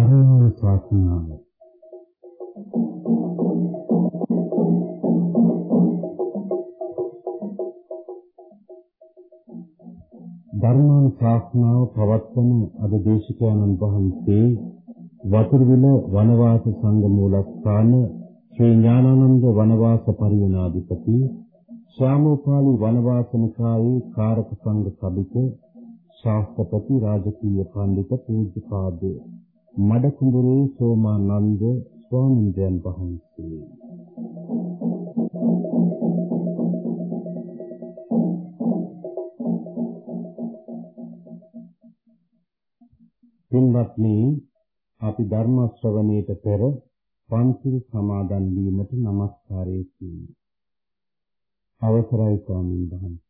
ධර්ම ශාස්ත්‍රනාම ධර්මාන් ශාස්ත්‍රනාව පවත්වන අද දේශකයන්න් වහන්සේ වතුරුවිල වනවාස සංඝ මූලස්ථාන ශ්‍රී ඥානානන්ද වනවාස පරිවනාධිපති ශ්‍යාමෝපාලි වනවාස නිකායේ කාරක සංඝ සභික ශාස්ත්‍රපති රාජකීය පඬිතුක පූජ්‍යපාදේ මඩකුඹුරේ සෝමානන්ද ස්වාමීන් වහන්සේ පින්වත්නි අපි ධර්ම ශ්‍රවණයට පෙර පන්සිල් සමාදන් වීමට নমස්කාරය කියමු. අවසරයි ස්වාමීන් වහන්සේ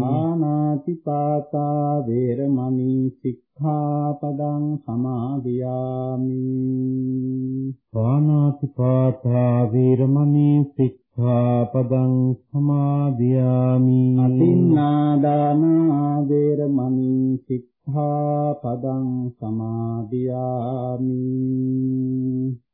ආනාති පාතා වේරමණී සික් සික්ඛාපදං සමාදියාමි। පානාතිපාතා වීරමණී සික්ඛාපදං සමාදියාමි। අතින්නාදානා වේරමණී සික්ඛාපදං සමාදියාමි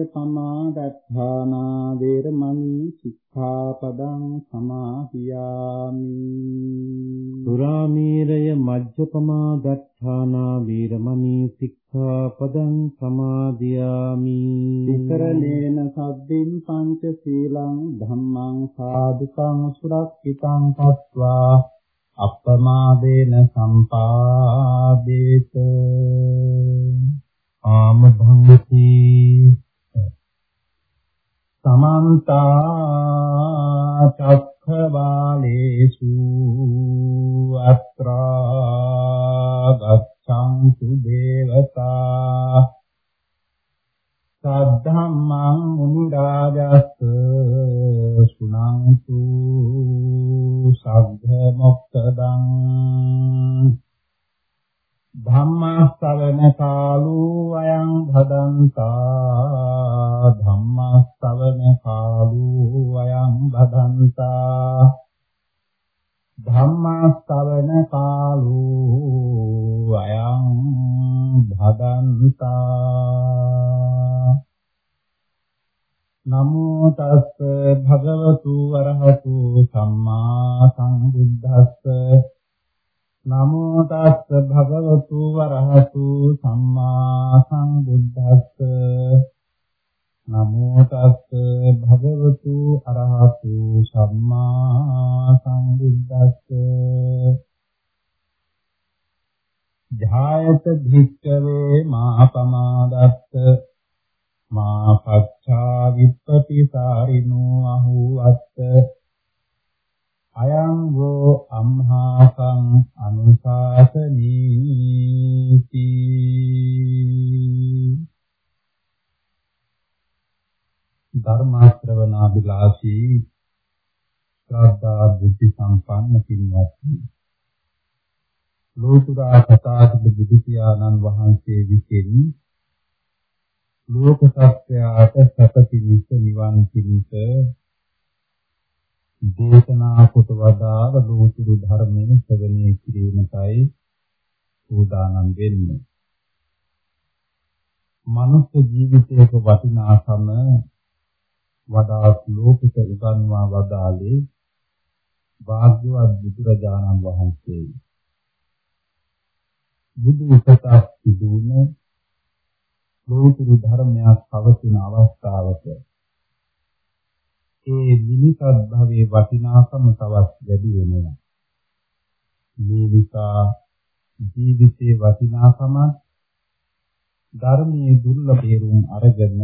මජ්ජපමා දත්තානා වේරමණී සික්ඛාපදං සමාදියාමි සුරාමේරය මජ්ජපමා දත්තානා වේරමණී සික්ඛාපදං සමාදියාමි. විතරණේන සද්දින් පංච සීලං ධම්මං සාදුකං සුරක්ෂිතං පත්වා අප්පමාදේන සම්පාදේත. ආමභංගති සමන්ත චක්ඛවාලේසු අත්‍රා ගච්ඡන්තු දේවතා සද්ධම්මං මුනි රාජස්ස සුනන්තු සග්ග මොක්ඛදං ධම්මස්සවන කාලෝ අයං භදන්තා ධම්මස්සවන කාලෝ අයං භදන්තා ධම්මස්සවන කාලෝ අයං භදන්තා නමෝ තස්ස භගවතු වරහතු සම්මා සම්බුද්දස්ස නමෝ තස්ස භගවතු වරහතු සම්මා සම්බුද්දස්ස. නමෝ තස්ස භගවතු අරහතු සම්මා සම්බුද්දස්ස. ධායත භික්ඛවේ මා පමාදත්ත මා පච්ඡා විප්පටිසාරිනෝ අහුවත්ත. ලෝතුරා සතාගත බුදු පියාණන් වහන්සේ විසින් ලෝක සත්‍යයට සැප පිණිස නිවන් පිණිස දේශනා කොට වදාළ ලෝතුරු ධර්මයේ ශ්‍රවණය කිරීමටයි සූදානම් වෙන්නේ. මනුෂ්‍ය ජීවිතයක වටිනාකම වඩා ලෝකිත උගන්වා වදාළේ භාග්‍යවත් බුදුරජාණන් වහන්සේ. බුදු උපතක් සිදුවන ලෝතුරු ධර්මයක් පවතින අවස්ථාවක ඒ මිනිසත් භවයේ වටිනාකම තවත් වැඩි වෙනවා. මේ නිසා ජීවිතයේ වටිනාකම ධර්මයේ දුර්ලභ තේරුම් අරගෙන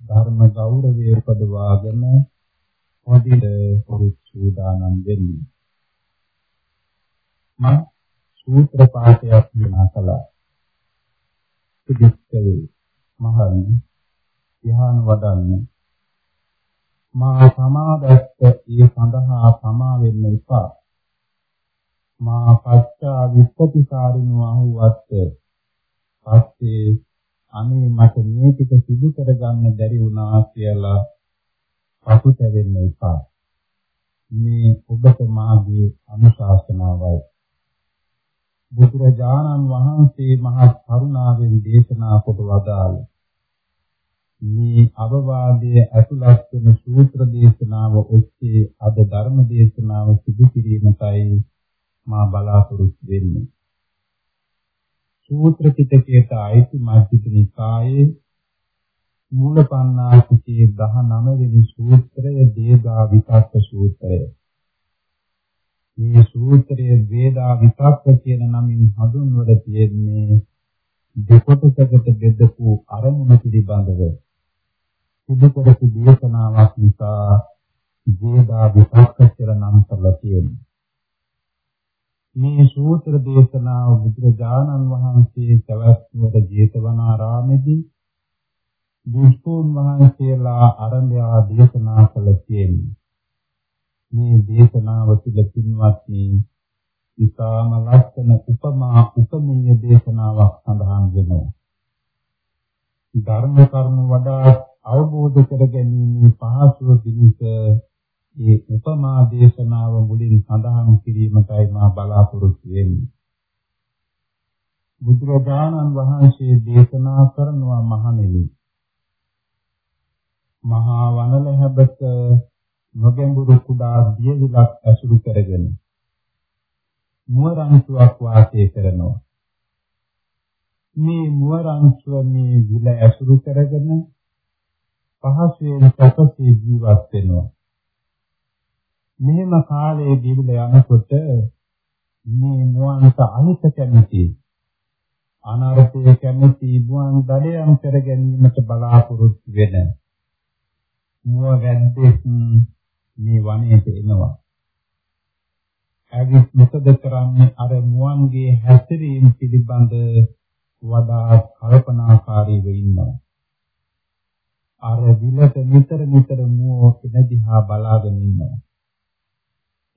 ධර්ම ගෞරවය උපදවාගෙන හොඳින් පුරුසුදානම් වෙන්නේ. මම සූත්‍ර පාඨයක් විනා කළා. සුදුක්කවේ මහරණ ධ්‍යාන වඩන්න මා සමාදස්ත ඒ සඳහා සමා වෙන්න එපා. මා පච්චා විප්පතිකාරිනෝ අහුවත් පස්සේ අනේ මට මේ ටික සිදු කරගන්න බැරි වුණා කියලා පසුතැවෙන්න එපා. මේ ඔබට මාගේ අනුශාසනාවයි. බුදුරජාණන් වහන්සේ මහත් කරුණාවෙන් දේශනා කොට වදාළ මේ අවවාදයේ ඇතුළත් වන සූත්‍ර දේශනාව ඔස්සේ අද ධර්ම දේශනාව සිදු කිරීමටයි මා බලාපොරොත්තු වෙන්නේ. සූත්‍ර පිටකයට අයිති මජ්ක්‍ධිම නිකායේ මූලපණ්ණාසිකේ 19 වෙනි සූත්‍රය දේගා විපස්ස සූත්‍රය. මේ සූත්‍රයේ වේදා විපක්ක කියන නමින් හඳුන්වලා තියෙන්නේ දෙකොටසකට බෙදපු අරමුණ පිළිබඳව සිදු කරපු දේශනාවක් නිසා වේදා විපක්ක කියලා නම් කරලා තියෙනවා. මේ සූත්‍ර දේශනාව බුදුරජාණන් වහන්සේ සවැත්නුවර ජේතවනාරාමේදී බුදුන් වහන්සේලා ආරම්භය දේශනා කළ තියෙනවා. මේ දේශනාව තුළ පින්වත්නි ඉතාම ලස්සන උපමා උපමීය දේශනාවක් සඳහන් වෙනවා. ධර්ම කරුණු වඩා අවබෝධ කර ගැනීම පහසුව පිණිස ඒ උපමා දේශනාව මුලින් සඳහන් කිරීමටයි මා බලාපොරොත්තු වෙන්නේ. බුදුරජාණන් වහන්සේ දේශනා කරනවා මහණෙනි. මහා වනල හැබත නොගැඹුරු කුඩා දියවිලක් ඇසුරු කරගෙන මුවරංචුවක් වාසය කරනවා. මේ මුවරංචුව මේ විල ඇසුරු කරගෙන පහසුවෙන් සැපසේ ජීවත් වෙනවා. මෙහෙම කාලයේ දිවිල යනකොට මේ මුවන්ට අහිත කැමති අනර්ථය කැමති මුවන් දඩයම් කර ගැනීමට බලාපොරොත්තු වෙන මුව වැද්දෙක් මේ වනයේට එනවා. ඇවිත් මොකද කරන්නේ අර මුවන්ගේ හැසිරීම පිළිබඳ වඩා කල්පනාකාරීව ඉන්නවා. අර විලට නිතර නිතර මුව එනදිහා බලාගෙන ඉන්නවා.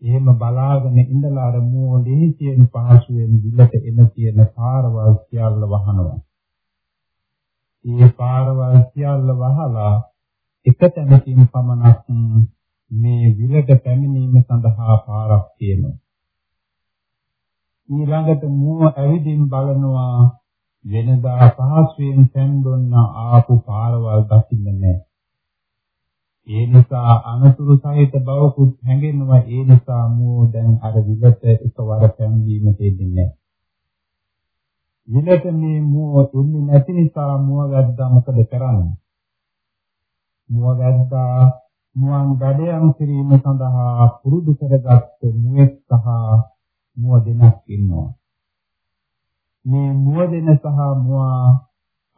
එහෙම බලාගෙන ඉඳලා අර මුව දෙහිසියෙන් පහසුවෙන් විලට එන තියෙන පාරවල් සියල්ල වහනවා. ඒ පාරවල් සියල්ල වහලා එක තැනකින් පමණක් මේ විලට පැමිණීම සඳහා පාරක් තියෙනවා. ඊළඟට මුව ඇවිදින් බලනවා වෙනදා පහසුවෙන් සැම්බොන්න ආපු පාරවල් දකින්න නැහැ. ඒ නිසා අනතුරු සහිත බවකුත් හැඟෙනවා ඒ නිසා මෝ දැන් අර විලට එකවර පැම්වීමට දෙන්නේ නැහැ. විලට මේ මෝ එන්නේ නැති නිසා මුව වැද්දා මොකද කරන්නේ? මුව වැද්දා මුවන් දඩයම් කිරීම සඳහා පුරුදු කරගත් මුවෙක් සහ මුව දෙනක් ඉන්නවා. මේ මුව දෙන සහ මුවා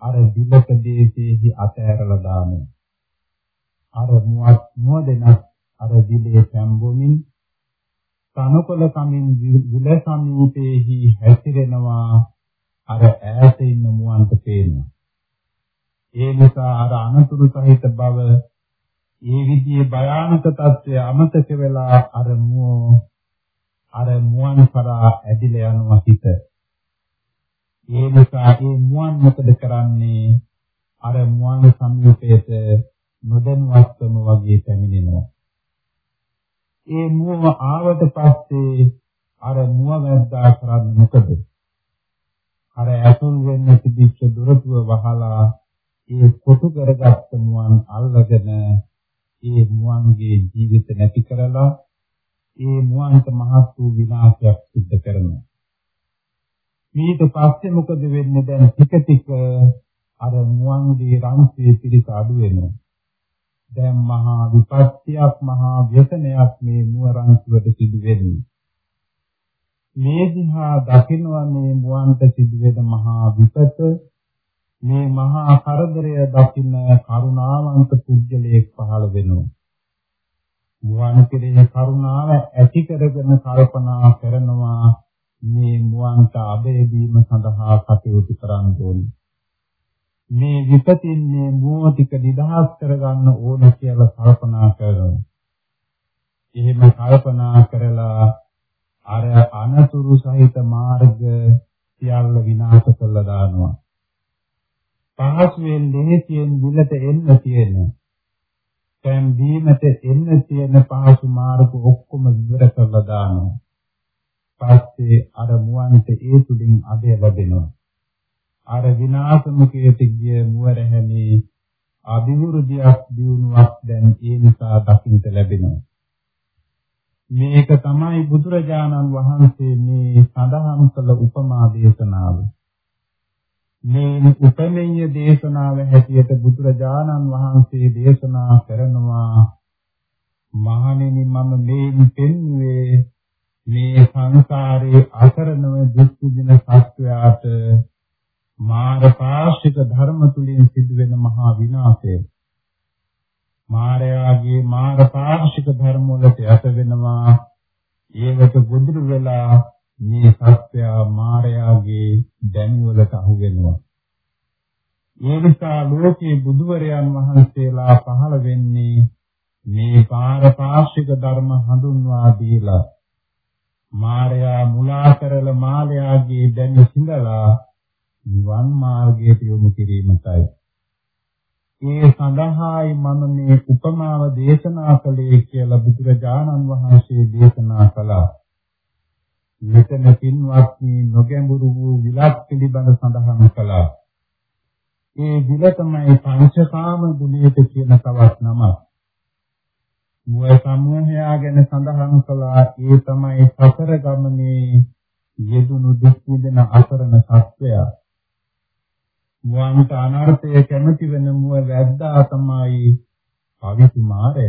අර විලක දේශේහි අතහැරලා දානවා. අර මුවත් මුව දෙන අර දිලේ සම්බොමින් තනකොළ කමින් විල සමීපේහි හැසිරෙනවා අර ඈත ඉන්න මුවන්ට පේනවා. ඒ නිසා අර අනතුරු සහිත බව ඒ විදිහේ භයානක తත්වය අමතක වෙලා අර මුව අර මුවන් කරා ඇදිලා යනවා හිත. ඒ නිසා ඒ මුවන් මොකද කරන්නේ? අර මුවන් සමීපයට නොදැනුවත්වම වගේ පැමිණෙනවා. ඒ මුව ආවට පස්සේ අර මුව වැද්දා කරන්නේ මොකද? අර ඇතුල් වෙන්න තිබිච්ච දොරටුව වහලා ඒ කොටු කරගත්ත මුවන් අල්ලගෙන ඒ මුවන්ගේ ජීවිත නැති කරලා ඒ මුවන්ට මහත් වූ විනාශයක් සිද්ධ කරනවා. ඊට පස්සේ මොකද වෙන්නේ දැන් ටික ටික අර මුවන්ගේ රංශයේ පිරිස අඩු වෙනවා. දැන් මහා විපත්තියක් මහා ව්‍යසනයක් මේ මුව රංශුවට සිදු වෙන්නේ. මේ දිහා දකිනවා මේ මුවන්ට සිදුවෙන මහා විපත මේ මහා කරදරය දකින්න කරුණාවන්ත පුජ්‍යලයක් පහළ වෙනවා. මුවන් කෙරෙහි කරුණාව ඇති කරගෙන කල්පනා කරනවා මේ මුවන්ට අබේ දීම සඳහා කටයුතු කරන්න ඕනේ. මේ විපතින් මේ මුව ටික නිදහස් කරගන්න ඕන කියලා කල්පනා කරනවා. එහෙම කල්පනා කරලා අර අනතුරු සහිත මාර්ග සියල්ල විනාශ කළා දානවා. පහසුවෙන් ලෙහෙසියෙන් දිලට එන්න තියෙන දැන් දීමට එන්න තියෙන පහසු මාර්ග ඔක්කොම විවර කරලා දානවා. පස්සේ අර මුවන්ට ඒ තුලින් අධය ලැබෙනවා. අර විනාශමුඛයට ගිය මුවරැහැණි අභිවෘද්ධියක් දියුණුවක් දැන් ඒ නිසා දකින්න ලැබෙනවා. මේක තමයි බුදුරජාණන් වහන්සේ මේ සඳහන් කළ උපමා දේශනාව. මේ උපමේය දේශනාව හැටියට බුදුරජාණන් වහන්සේ දේශනා කරනවා. මහණෙනි මම මේ පෙන්වේ මේ සංසාරේ අසරණව දුක් විඳින සත්වයාට මාර පාශික ධර්ම තුලින් සිදුවෙන මහා විනාශය. මායාගේ මාර පාශික ධර්ම වලට යට වෙනවා ඒවට ගොදුරු වෙලා මේ සත්‍යය මායාගේ දැනුවලට අහු වෙනවා. ඒ නිසා ලෝකේ බුදුවරයන් වහන්සේලා පහළ වෙන්නේ මේ පාරපාර්ශික ධර්ම හඳුන්වා දීලා මායя මුලා කරල මායාගේ දැන සිඳලා නිවන් මාර්ගයට යොමු කිරීමටයි. ඒ සඳහායි මම මේ උපමාව දේශනා කළේ කියලා බුදුරජාණන් වහන්සේ දේශනා කළා. මෙතන පින්වත්නි නොගැඹුරු වූ විලක් පිළිබඳ සඳහන් කළා. ඒ විල තමයි පංචකාම ගුණයට කියන තවත් නමක්. මුව සමූහයා ගැන සඳහන් කළා ඒ තමයි සසර ගමනේ යෙදුණු දුක් විඳින අසරණ සත්වයා. මුවන්ට අනර්ථය කැමති වෙන මුව වැද්දා තමයි පවිතු මාරය.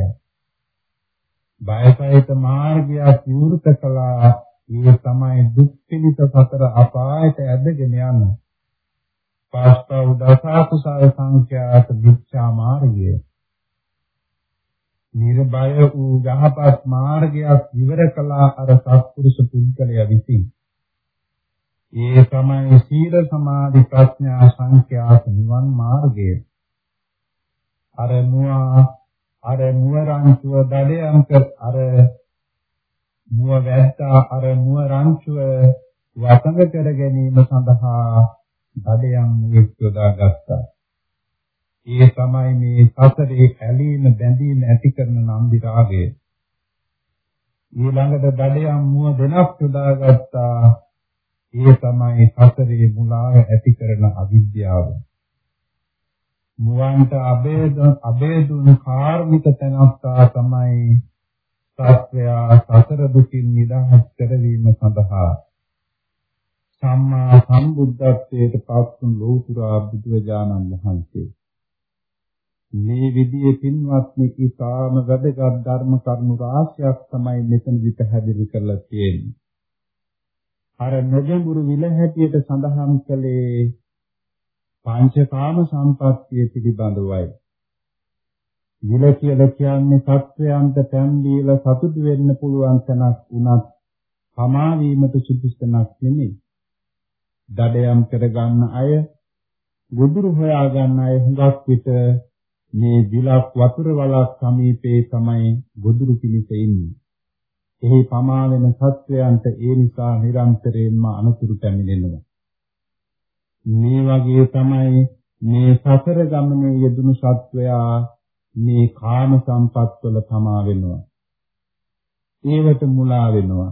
බයසහිත මාර්ගයක් විවෘත කළා ඒ තමයි දුක් පිළිත සතර අපායට ඇදගෙන යන පාස්පව දසකුසල සංඛ්‍යාත විච්ඡා මාර්ගය. නිර්භය වූ යහපත් මාර්ගයක් විවර කළා අර සත්පුරුෂ පුද්ගලයා විසින්. ඒ තමයි සීල සමාධි ප්‍රඥා සංඛ්‍යාත නිවන් මාර්ගය. අර මුවා අර මුවරන්තුව දඩයන්ක අර මුව වැද්දා අර මුව රංචුව වසඟ කර ගැනීම සඳහා බඩයන් මුවෙක් යොදාගත්තා. ඒ තමයි මේ සසරේ ඇලීම බැඳීම ඇති කරන නන්දි රාගය. ඊළඟට බඩයන් මුව දෙනක් යොදාගත්තා. ඒ තමයි හතරේ මුලාව ඇති කරන අවිද්‍යාව. මුවන්ට අබේද අබේදුන් කාර්මික තනත්තා තමයි සත්‍යයා සතර දුකින් නිදහස් කරවීම සඳහා සම්මා සම්බුද්ධත්වයට පත්වන ලෝතුරා බුදුරජාණන් වහන්සේ මේ විදිහේ පින්වත්නි ඊටාම වැදගත් ධර්ම කරුණු රාශියක් තමයි මෙතනදි පැහැදිලි කරලා තියෙන්නේ. අර නොජඹුරු විල හැටියට සඳහන් කළේ පංචකාම සම්පත්තිය පිළිබඳවයි. විල කියලා කියන්නේ සත්වයන්ට තැන් දීලා සතුටු වෙන්න පුළුවන් තැනක් උනත් සමා වීමට සුදුසුකමක් නෙමෙයි. දඩයම් කරගන්න අය, ගොදුරු හොයා ගන්න අය හුඟක් විට මේ විලක් වතුර වලක් සමීපේ තමයි ගොදුරු පිණිස ඉන්නේ. එහි පමා වෙන සත්වයන්ට ඒ නිසා නිරන්තරයෙන්ම අනුතුරු පැමිණෙනවා. මේ වගේ තමයි මේ සසර ගමනේ යෙදුණු සත්වයා මේ කාම සම්පත්වල තමා වෙනවා. ඒවට මුලා වෙනවා.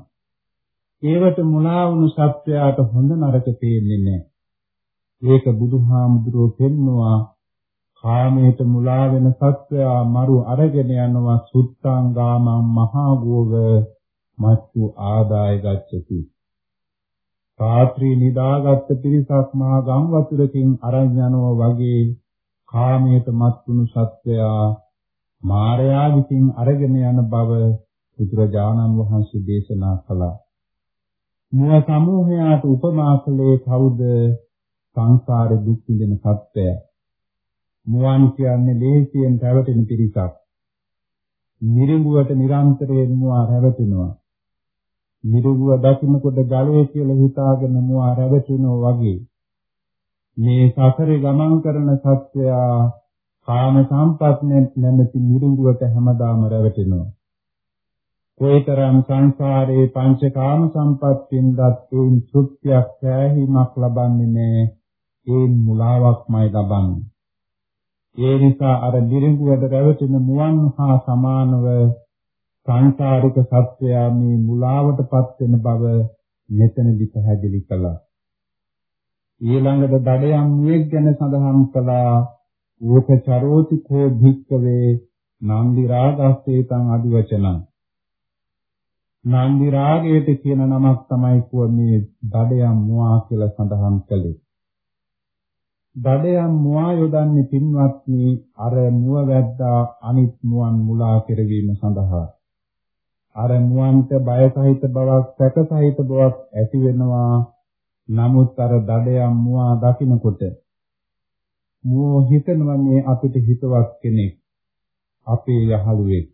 ඒවට මුලා වුණු සත්වයාට හොඳ නරක තේන්නේ නැහැ. ඒක බුදුහාමුදුරුවෝ පෙන්නවා කාමයට මුලා වෙන සත්වයා මරු අරගෙන යනවා සුත්තාංගාමං මහා ගෝව මත්තු ආදාය ගච්ඡති. රාත්‍රී නිදාගත් පිරිසක් මහා ගම් වතුරකින් අරන් යනවා වගේ කාමයට මත්තුණු සත්වයා මායයා විසින් අරගෙන යන බව බුදුරජාණන් වහන්සේ දේශනා කළා. මුව සමූහයාට උපමා කළේ කවුද? සංසාරේ දුක් විඳින සත්වයා. මුවන් කියන්නේ ලේසියෙන් රැවටෙන පිරිසක්. නිරිඟුවට නිරන්තරයෙන් මුවා රැවටෙනවා. නිරුගුව දකින්නකොට ගලේ කියලා හිතාගෙන මුවා රැවටෙනවා වගේ මේ සසරේ ගමන් කරන සත්වයා කාම සම්පත්නේ නැමැති නිරුගුවට හැමදාම රැවටෙනවා. කොයිතරම් සංසාරේ පංචකාම සම්පත්තින් දත්තුන් සුත්‍යක් සෑහීමක් ලබන්නේ නැහැ. ඒ මුලාවක්මයි ලබන්නේ. ඒ නිසා අර නිරුගුවට රැවටෙන මුවන් හා සමානව සංසාරික සත්‍යයා මේ මුලාවටපත් වෙන බව මෙතනදි පැහැදිලි කළා. ඊළඟට දඩයම් මුවෙක් ගැන සඳහන් කළා ඌක චරෝති කෝ භික්කවේ නන්දි රාගස්සේ තං අදිවචනං නන්දි රාගයට කියන නමක් තමයි kuwa මේ දඩයම් මුවා කියලා සඳහන් කළේ. දඩයම් මුවා යොදන්නේ පින්වත්නි අර මුව වැද්දා අනිත් මුවන් මුලා කෙරවීම සඳහා. අර මුවන්ට බය සහිත බවක් සැක සහිත බවක් ඇති වෙනවා නමුත් අර දඩයම් මුවා දකින්නකොට මුව හිතනවා මේ අපිට හිතවත් කෙනෙක් අපේ යහළුවෙක්.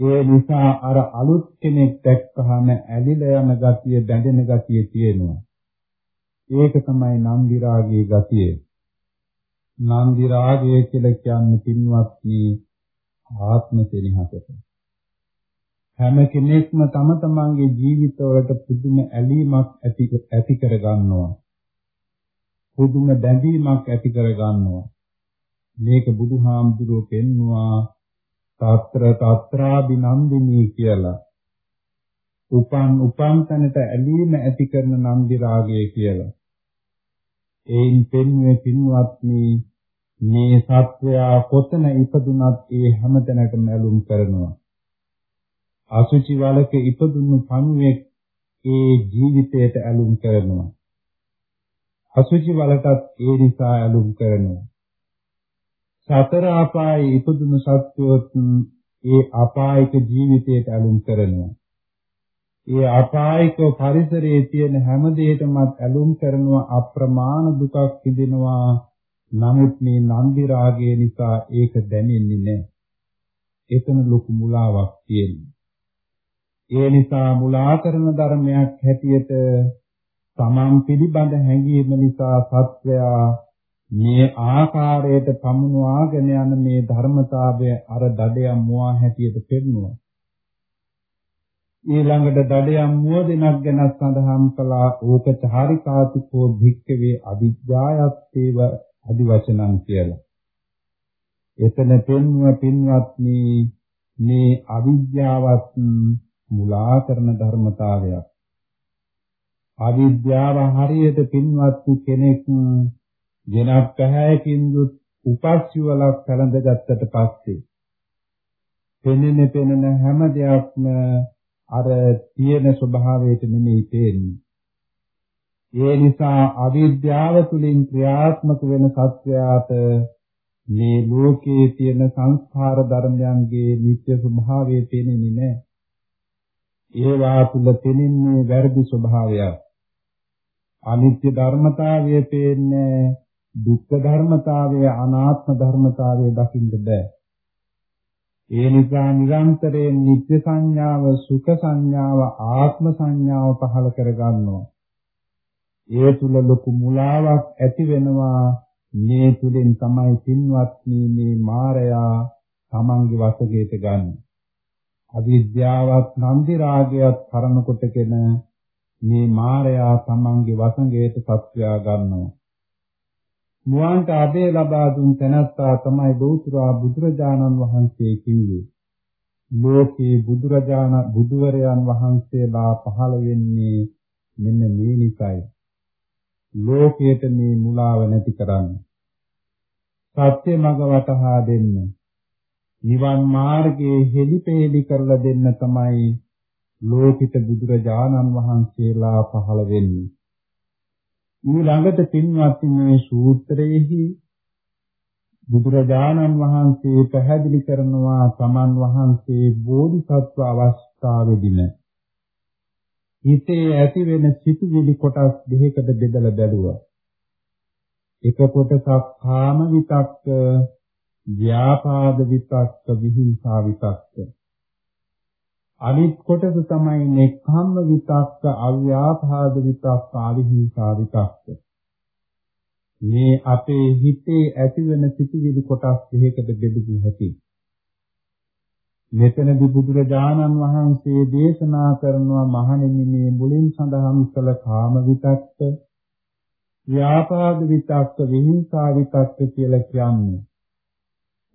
ඒ නිසා අර අලුත් කෙනෙක් දැක්කහම ඇලිලා යන ගතිය බැඳෙන ගතිය තියෙනවා. ඒක තමයි නන්දි රාගයේ ගතිය. නන්දි රාගය කියලා කියන්නේ පින්වත්නි ආත්ම සෙනෙහසට. හැම කෙනෙක්ම තම තමන්ගේ ජීවිතවලට පුදුම ඇලීමක් ඇති ඇති කර ගන්නවා. පුදුම බැඳීමක් ඇති කර ගන්නවා. මේක බුදුහාමුදුරුවෝ පෙන්නවා තාත්‍ර තාත්‍රාබිනන්දිනී කියලා. උපන් උපන් තැනට ඇලීම ඇති කරන නන්දි රාගය කියලා. ඒයින් පෙන්වේ පින්වත්නි මේ සත්වයා කොතන ඉපදුනත් ඒ හැම තැනකම ඇලුම් කරනවා. අසුචි වලක ඉපදුණු පණුවෙක් ඒ ජීවිතයට ඇලුම් කරනවා. අසුචි වලටත් ඒ නිසා ඇලුම් කරනවා. සතර අපායේ ඉපදුණු සත්වයොත් ඒ අපායික ජීවිතයට ඇලුම් කරනවා. ඒ අපායික පරිසරයේ තියෙන හැම දෙයකටමත් ඇලුම් කරනවා අප්‍රමාණ දුකක් විඳිනවා. නමුත් මේ නන්දි රාගය නිසා ඒක දැනෙන්නේ නැහැ. එතන ලොකු මුලාවක් තියෙනවා. ඒ නිසා මුලා කරන ධර්මයක් හැටියට තමන් පිළිබඳ හැඟීම නිසා සත්වයා මේ ආකාරයට පමුණවාගෙන යන මේ ධර්මතාවය අර දඩයම් මුවා හැටියට පෙන්වනවා. ඊළඟට දඩයම් මුව දෙනක් ගැන සඳහන් කළා ඕක චාරිකාතිකෝ භික්කවේ අවිජ්ජායත්තේව අදි වචනං කියලා. එතන පෙන්ව පින්වත්නි මේ අවිජ්ජාවත් මුලා කරන ධර්මතාවයක්. අවිද්‍යාව හරියට පින්වත් කෙනෙක් ජනක් පැහැයකින් යුත් උපස්සිවලක් කලඳගත්තට පස්සේ පෙනෙන පෙනෙන හැම දෙයක්ම අර තියෙන ස්වභාවයට නෙමෙයි තේරෙන්නේ. ඒ නිසා අවිද්‍යාව තුලින් ක්‍රියාත්මක වෙන සත්‍යයට මේ ලෝකයේ තියෙන සංස්කාර ධර්මයන්ගේ නිත්‍ය ස්වභාවය පේන්නේ නැහැ. ඒවා තුල පෙනෙන්නේ වැරදි ස්වභාවයක්. අනිත්‍ය ධර්මතාවය පේන්නේ දුක්ඛ ධර්මතාවය අනාත්ම ධර්මතාවය දකින්න බෑ. ඒ නිසා නිරන්තරයෙන් නිත්‍ය සංඥාව සුඛ සංඥාව ආත්ම සංඥාව පහල කරගන්නවා. ඒ තුල ලොකු මුලාවක් ඇති වෙනවා මේ තුලින් තමයි පින්වත්නි මේ මායයා තමන්ගේ වශයෙන් ගන්න. අවිද්‍යාවත් නන්දි රාගයත් කරන කොටගෙන මේ මායයා තමන්ගේ වශයෙන් සත්‍යා ගන්නවා. මුවන්ට අබේ ලබා දුන් තැනැත්තා තමයි බෞද්ධ බුදුරජාණන් වහන්සේ කිව්වේ. ලෝකේ බුදුරජාණන් බුදුවරයන් වහන්සේලා පහළ වෙන්නේ මෙන්න මේ නිසයි. ලෝකයට මේ මුලාව නැති කරන්න. සත්‍ය මඟ වටහා දෙන්න. නිවන් මාර්ගයේ හෙලිපෙහෙලි කරලා දෙන්න තමයි ලෝකිත බුදුරජාණන් වහන්සේලා පහළ වෙන්නේ. ඊළඟට පින්වත් මේ සූත්‍රයේහි බුදුරජාණන් වහන්සේ පැහැදිලි කරනවා සමන් වහන්සේ බෝධිසත්ව අවස්ථාවේදීම හිතේ ඇති වෙන සිතුවිලි කොටස් දෙකකට බෙදලා බැලුවා. එක කොටසක් කාම විතක්ක, ව්‍යාපාද විතක්ක, විහිංසා විතක්ක. අනිත් කොටස තමයි නෙක්ඛම්ම විතක්ක, අව්‍යාපාද විතක්ක, අවිහිංසා විතක්ක. මේ අපේ හිතේ ඇති වෙන සිතුවිලි කොටස් දෙකකට බෙදපු හැටි. මෙතනදී බුදුරජාණන් වහන්සේ දේශනා කරනවා මහණෙනි මේ මුලින් සඳහන් කළ කාම විතක්ක ව්‍යාපාද විතක්ක විහිංසා විතක්ක කියලා කියන්නේ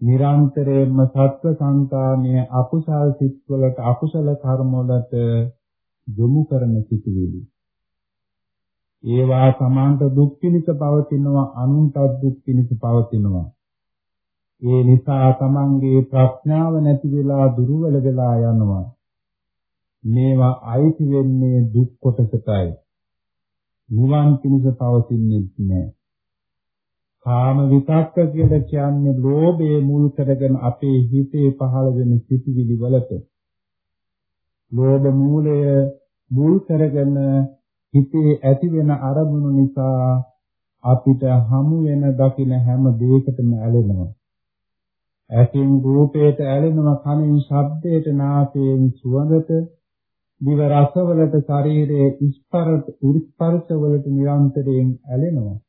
නිරන්තරයෙන්ම සත්ව සංකාමයේ අකුසල් සිත්වලට අකුසල කර්ම වලට යොමු කරන සිටිවිලි ඒවා සමාන්ත දුක් පිණිස පවතිනවා අනුන්ට දුක් පිණිස පවතිනවා ඒ නිසා තමන්ගේ ප්‍රඥාව නැති වෙලා දුර්වල වෙලා යනවා. මේවා අයිති වෙන්නේ දුක් කොටසටයි. නිවන් පිණිස පවතින්නේ නැහැ. කාම විතක්ක කියලා කියන්නේ ලෝභයේ මුල් කරගෙන අපේ හිතේ පහළ වෙන සිතිවිලි වලට. ලෝභ මූලය මුල් කරගෙන හිතේ ඇති වෙන අරමුණු නිසා අපිට හමු වෙන දකින හැම දෙයකටම ඇලෙනවා. ඇසින් රූපයට ඇලෙනවා කනින් ශබ්දයට නාසයෙන් සුවඳට දිව රසවලට ශරීරයේ ස්පර්ශ ස්පර්ශවලට නිරන්තරයෙන් ඇලෙනවා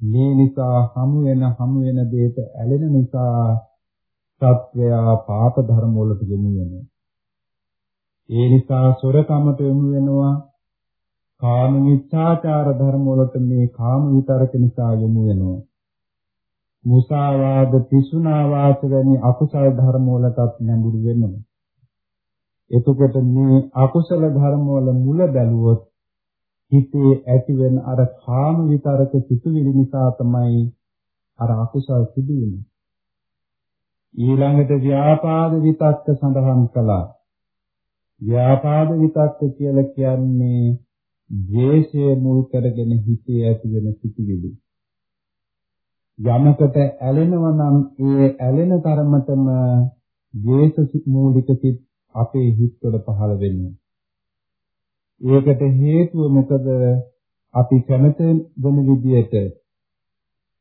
මේ නිසා හමු වෙන හමු වෙන දෙයට ඇලෙන නිසා සත්වයා පාප ධර්ම වලට යොමු වෙනවා ඒ නිසා සොරකමට යොමු වෙනවා කාම මිත්‍යාචාර ධර්ම වලට මේ කාම විතරක නිසා යොමු වෙනවා මුසාවාද පිසුනා වාස වැනි අකුසල ධර්ම වලටත් නැඹුරු වෙනවා. එතකොට මේ අකුසල ධර්ම වල මුල බැලුවොත් හිතේ ඇතිවෙන අර කාම විතරක සිතුවිලි නිසා තමයි අර අකුසල් සිදු වෙන්නේ. ඊළඟට ව්‍යාපාද විතක්ක සඳහන් කළා. ව්‍යාපාද විතක්ක කියලා කියන්නේ ද්වේෂය මුල් කරගෙන හිතේ ඇතිවෙන සිතුවිලි. යමකට ඇලෙනවා නම් ඒ ඇලෙන තරමටම ද්වේෂ මූලික සිත් අපේ හිතවල පහළ වෙන්නේ. ඒකට හේතුව මොකද? අපි කැමති වෙන විදියට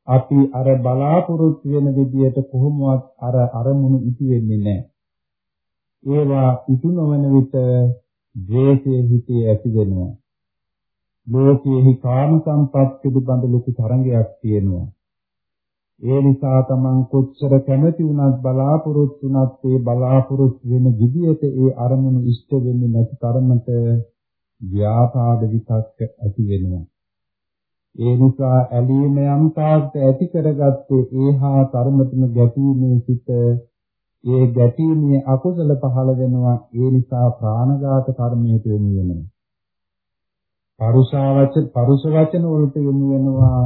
අපි අර බලාපොරොත්තු වෙන විදියට කොහොමවත් අර අරමුණු ඉටු වෙන්නේ නැහැ. ඒවා ඉටු නොවන විට ද්වේෂයේ හිතේ ඇති වෙනවා. ලෝකයේ කාම සම්පත් පිළිබඳ ලොකු තරංගයක් තියෙනවා. ඒ නිසා තමන් කොච්චර කැමති වුණත් බලාපොරොත්තු වුණත් ඒ බලාපොරොත්තු වෙන විදිහට ඒ අරමුණු ඉෂ්ට වෙන්නේ නැති තරමට ව්‍යාපාද විතක්ක ඇති වෙනවා. ඒ නිසා ඇලීම යම් තාක්ක ඇති කරගත්තේ ඒහා තරමටම ගැටීමේ සිට ඒ ගැටීමේ අකුසල පහළ වෙනවා. ඒ නිසා ප්‍රාණඝාත කර්මයට යොමු වෙනවා. පරුසා වචන පරුස වචන වලට යොමු වෙනවා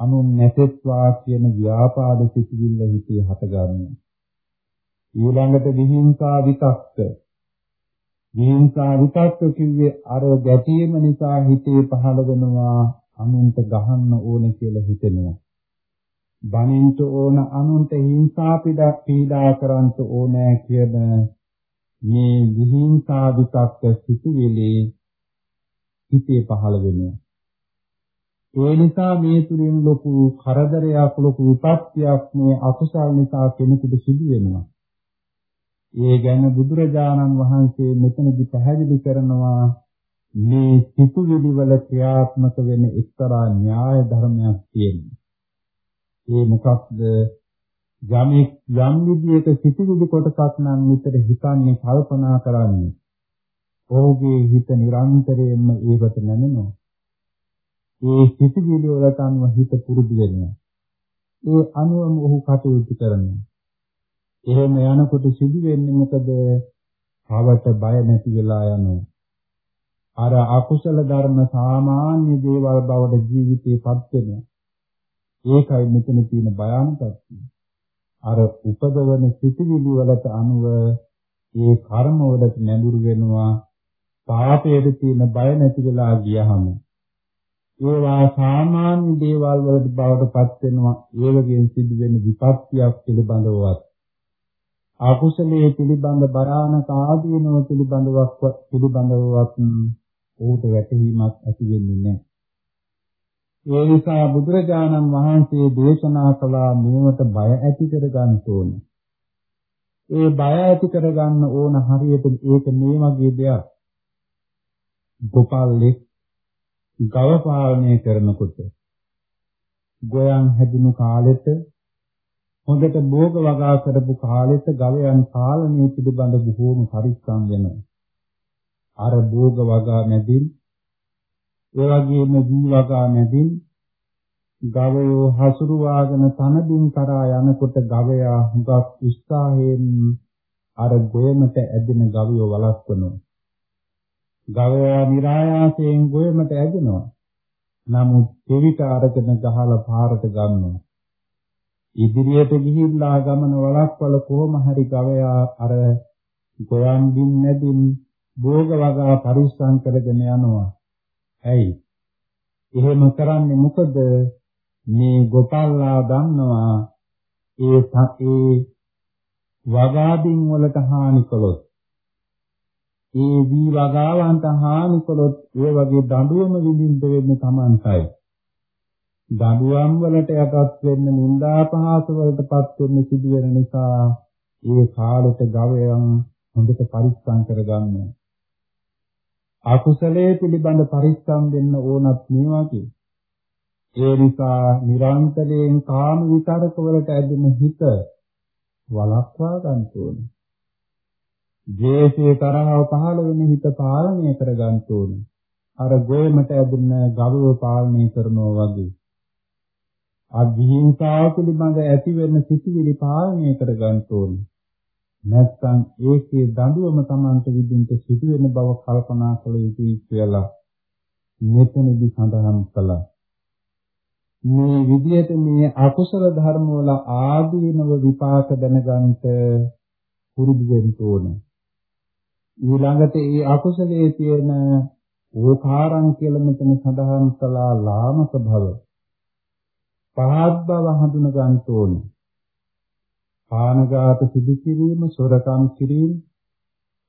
අනුන් නැතෙත්වා කියන ව්‍යාපාද සිතිවිල්ල හිතේ හටගන්නවා. ඊළඟට විහිංසා විතක්ක. විහිංසා විතක්ක කිව්වේ අර ගැටීම නිසා හිතේ පහළ වෙනවා අනුන්ට ගහන්න ඕනේ කියලා හිතෙනවා. බනින්ට ඕන අනුන්ට හිංසා පීඩා කරන්ට ඕනෑ කියන මේ විහිංසා විතක්ක සිතුවිලි හිතේ පහළ වෙනවා. ඒ නිසා මේ තුලින් ලොකු කරදරයක් ලොකු විපත්තියක් මේ අකුසල් නිසා කෙනෙකුට සිදු වෙනවා. ඒ ගැන බුදුරජාණන් වහන්සේ මෙතනදි පැහැදිලි කරනවා මේ සිතුවිලි වල ක්‍රියාත්මක වෙන එක්තරා න්‍යාය ධර්මයක් තියෙනවා. ඒ මොකක්ද? යමෙක් යම් විදියක සිතුවිලි කොටසක් නම් විතර හිතන්නේ කල්පනා කරන්නේ. ඔහුගේ හිත නිරන්තරයෙන්ම ඒකට නැමෙනවා. ඒ සිතුවිලි වලට අනුව හිත පුරුදු වෙනවා. ඒ අනුවම ඔහු කටයුතු කරනවා. එහෙම යනකොට සිදු වෙන්නේ මොකද? කවට බය නැති වෙලා යනවා. අර අකුසල ධර්ම සාමාන්‍ය දේවල් බවට ජීවිතේපත් වෙනවා. ඒකයි මෙතන තියෙන භයානකත්වය. අර උපදවන සිතුවිලි වලට අනුව ඒ කර්ම වලට නැඹුරු වෙනවා. පාපයට තියෙන බය නැති වෙලා ගියහම ඒවා සාමාන්‍ය දේවල් වලට බවට පත් වෙනවා. ඒ වගේම සිදුවෙන විපත්තියක් පිළිබඳවත් අකුසලයේ පිළිබඳ බරාණක ආදීනව පිළිබඳවක් පිළිබඳවත් ඔහුට වැටහීමක් ඇති වෙන්නේ නැහැ. ඒ නිසා බුදුරජාණන් වහන්සේ දේශනා කළා මේවට බය ඇති කර ගන්න ඕනේ. ඒ බය ඇති කර ගන්න ඕන හරියට ඒක මේ වගේ දෙයක්. ගෝපාලෙක් ගව පාලනය කරනකොට ගෝයන් හැදුණු කාලෙට හොඳට භෝග වගා කරපු කාලෙට ගවයන් පාලනය පිළිබඳ බොහෝම පරිස්සම් වෙනවා. අර භෝග වගා මැදින් ඒ වගේම දී වගා මැදින් ගවයෝ හසුරුවාගෙන තනදින් කරා යනකොට ගවයා හුඟක් උත්සාහයෙන් අර ගොයමට ඇදෙන ගවයෝ වළක්වනවා. ගවයා નિરાයාසයෙන් ගොයමට ඇදෙනවා. නමුත් දෙවිත අරගෙන ගහලා පාරට ගන්නවා. ඉදිරියට ගිහිල්ලා ගමන වළක්වල කොහොම හරි ගවයා අර ගොයන්ගින් නැදින් භෝග වගා පරිස්සම් කරගෙන යනවා. ඇයි? එහෙම කරන්නේ මොකද? මේ ගොපල්ලා දන්නවා ඒ ඒ වගාදින් වලට හානි කළොත් ඒ දී වගාවන්ට හානි කළොත් ඒ වගේ දඬුවම විඳින්න වෙන්නේ Tamanටයි. දඬුවම් වලට යටත් වෙන්න නිന്ദා පහස වලටපත් වෙන්න සිදු වෙන නිසා ඒ කාලෙට ගවයන් හොඳට පරිස්සම් කරගන්න. අකුසලයේ පිළිබඳ පරිස්සම් වෙන්න ඕනත් මේ වගේ. ඒ නිසා නිරන්තරයෙන් කාම විතරක වලට ඇදෙන හිත වළක්වා ගන්න ඕනේ. ද්වේෂයේ තරහව පහළ වෙන හිත පාලනය කර ගන්න ඕනේ. අර ගොයමට ඇදුන ගවව පාලනය කරනවා වගේ. අධිහිංසාව පිළිබඳ ඇති වෙන සිතිවිලි පාලනය කර ගන්න ඕනේ. නැත්නම් ඒකේ දඬුවම Tamante විදිහට සිදු වෙන බව කල්පනා කළ යුතුයි කියලා මෙතනදී සඳහන් කළා. මේ විදිහට මේ අකුසල ධර්ම වල ආදීනව විපාක දැනගන්නට පුරුදු වෙන්න ඕනේ. ඊළඟට ඒ අකුසලයේ තියෙන ඕකාරං කියලා මෙතන සඳහන් කළා ලාමක භව. පහත් බව හඳුන ගන්න ඕනේ. පානඝාත සිදු කිරීම, සොරකම් කිරීම,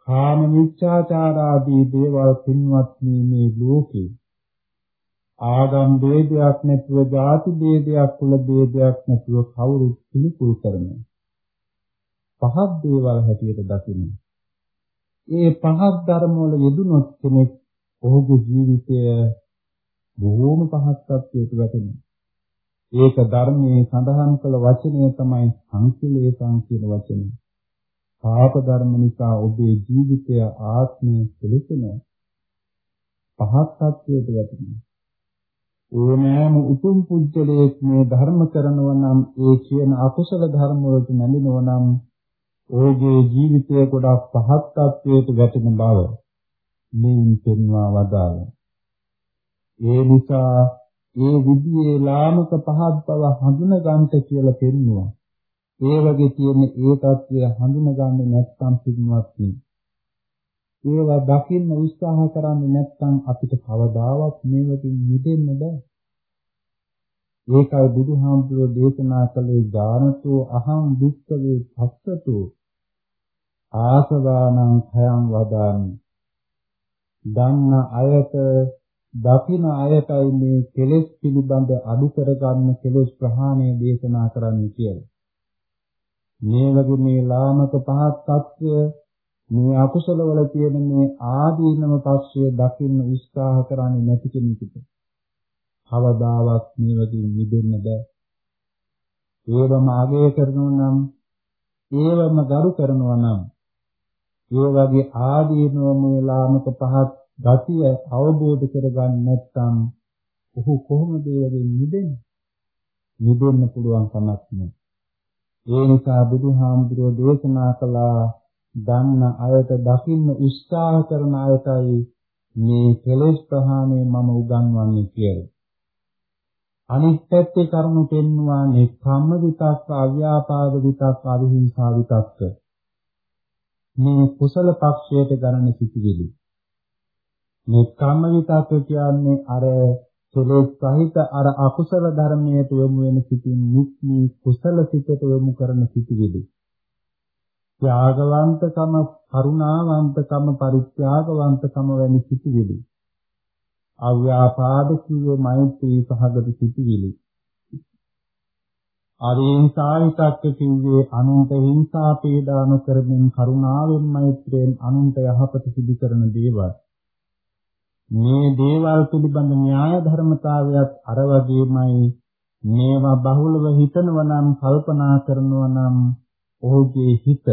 කාම මිච්ඡාචාර ආදී දේවල් පින්වත්නි මේ ලෝකේ ආගම් ભેදයක් නැතුව, ಜಾති ભેදයක්, කුල ભેදයක් නැතුව කවුරුත් පිළිකුල් කරනවා. පහත් දේවල් හැටියට දකින්න. ඒ පහත් ධර්මවල යෙදුනොත් කෙනෙක් ඔහුගේ ජීවිතය බොහෝම පහත් තත්ත්වයකට වැටෙනවා. ඒක ධර්මයේ සඳහන් කළ වචනය තමයි සංකලේසං කියන වචනය. පාප ධර්ම නිසා ඔබේ ජීවිතය ආත්මය කෙලෙසෙනවා. පහත් තත්ත්වයට වැටෙනවා. ඕනෑම උතුම් පුජ්‍යලයක් මේ ධර්ම කරනවා නම් ඒ කියන අකුසල ධර්ම වලට නැඹෙනවා නම් ඔහුගේ ජීවිතය ගොඩක් පහත් තත්ත්වයට වැටෙන බව මේ පෙන්වා වදාළා. ඒ නිසා ඒ විදියේ ලාමක පහත් බව හඳුන ගන්නට කියලා පෙන්වුවා. ඒ වගේ තියෙන ඒ தත්ත්වය හඳුනගන්නේ නැත්නම් පින්වත්නි. ඒවා දකින්න උත්සාහ කරන්නේ නැත්නම් අපිට කවදාවත් මේවකින් මිදෙන්න බෑ. ඒකයි බුදුහාමුදුරුවෝ දේශනා කළේ ඥානතෝ අහං දුක්ඛවේ පස්සතෝ ආසවානං khයං වදාමි. දන්න අයට දකින අයටයි මේ කෙලෙස් පිළිබඳ අඩු කරගන්න කෙලෙස් ප්‍රහාණය දේශනා කරන්න කියලා. මේ වගේ මේ ලාමක පහත් తත්වය මේ අකුසල වල තියෙන මේ ආදීනම පක්ෂය දකින්න උත්සාහ කරන්නේ නැති කෙනෙකුට කවදාවත් මේ වගේ මිදෙන්න බෑ. ඒවම අගය කරනවා නම් ඒවම ගරු කරනවා නම් ඒ වගේ ආදීනම මේ ලාමක පහත් ගතිය අවබෝධ කරගන්න නැත්නම් ඔහු කොහොමද ඒ වගේ මිදෙන්නේ? මිදෙන්න පුළුවන් කමක් නෑ. ඒ නිසා බුදුහාමුදුරෝ දේශනා කළා දන්න අයට දකින්න උත්සාහ කරන අයටයි මේ කෙලෙස් ප්‍රහාණය මම උගන්වන්නේ කියලා. අනිත් පැත්තේ කරුණු පෙන්නවා නෙක්ඛම්ම විතක්ක, අව්‍යාපාද විතක්ක, අවිහිංසා විතක්ක. මේ කුසල පක්ෂයට ගණන සිටිවිලි. නෙක්ඛම්ම විතක්ක කියන්නේ අර කෙලෙස් සහිත අර අකුසල ධර්මයට යොමු වෙන සිතින් නික්මී කුසල සිතට යොමු කරන සිටිවිලි. ත්‍යාගවන්තකම, කරුණාවන්තකම, පරිත්‍යාගවන්තකම වැනි සිටිවිලි. අව්‍යාපාද කියේ මෛත්‍රී සහගත සිටිවිලි. අරින්සාවිතක්ක කිව්වේ අනුන්ට හිංසා පීඩා නොකරමින් කරුණාවෙන් මෛත්‍රියෙන් අනුන්ට යහපත සිදු කරන දේවල්. මේ දේවල් පිළිබඳ න්‍යාය ධර්මතාවයත් අර වගේමයි මේවා බහුලව හිතනවා නම් කල්පනා කරනවා නම් ඔහුගේ හිත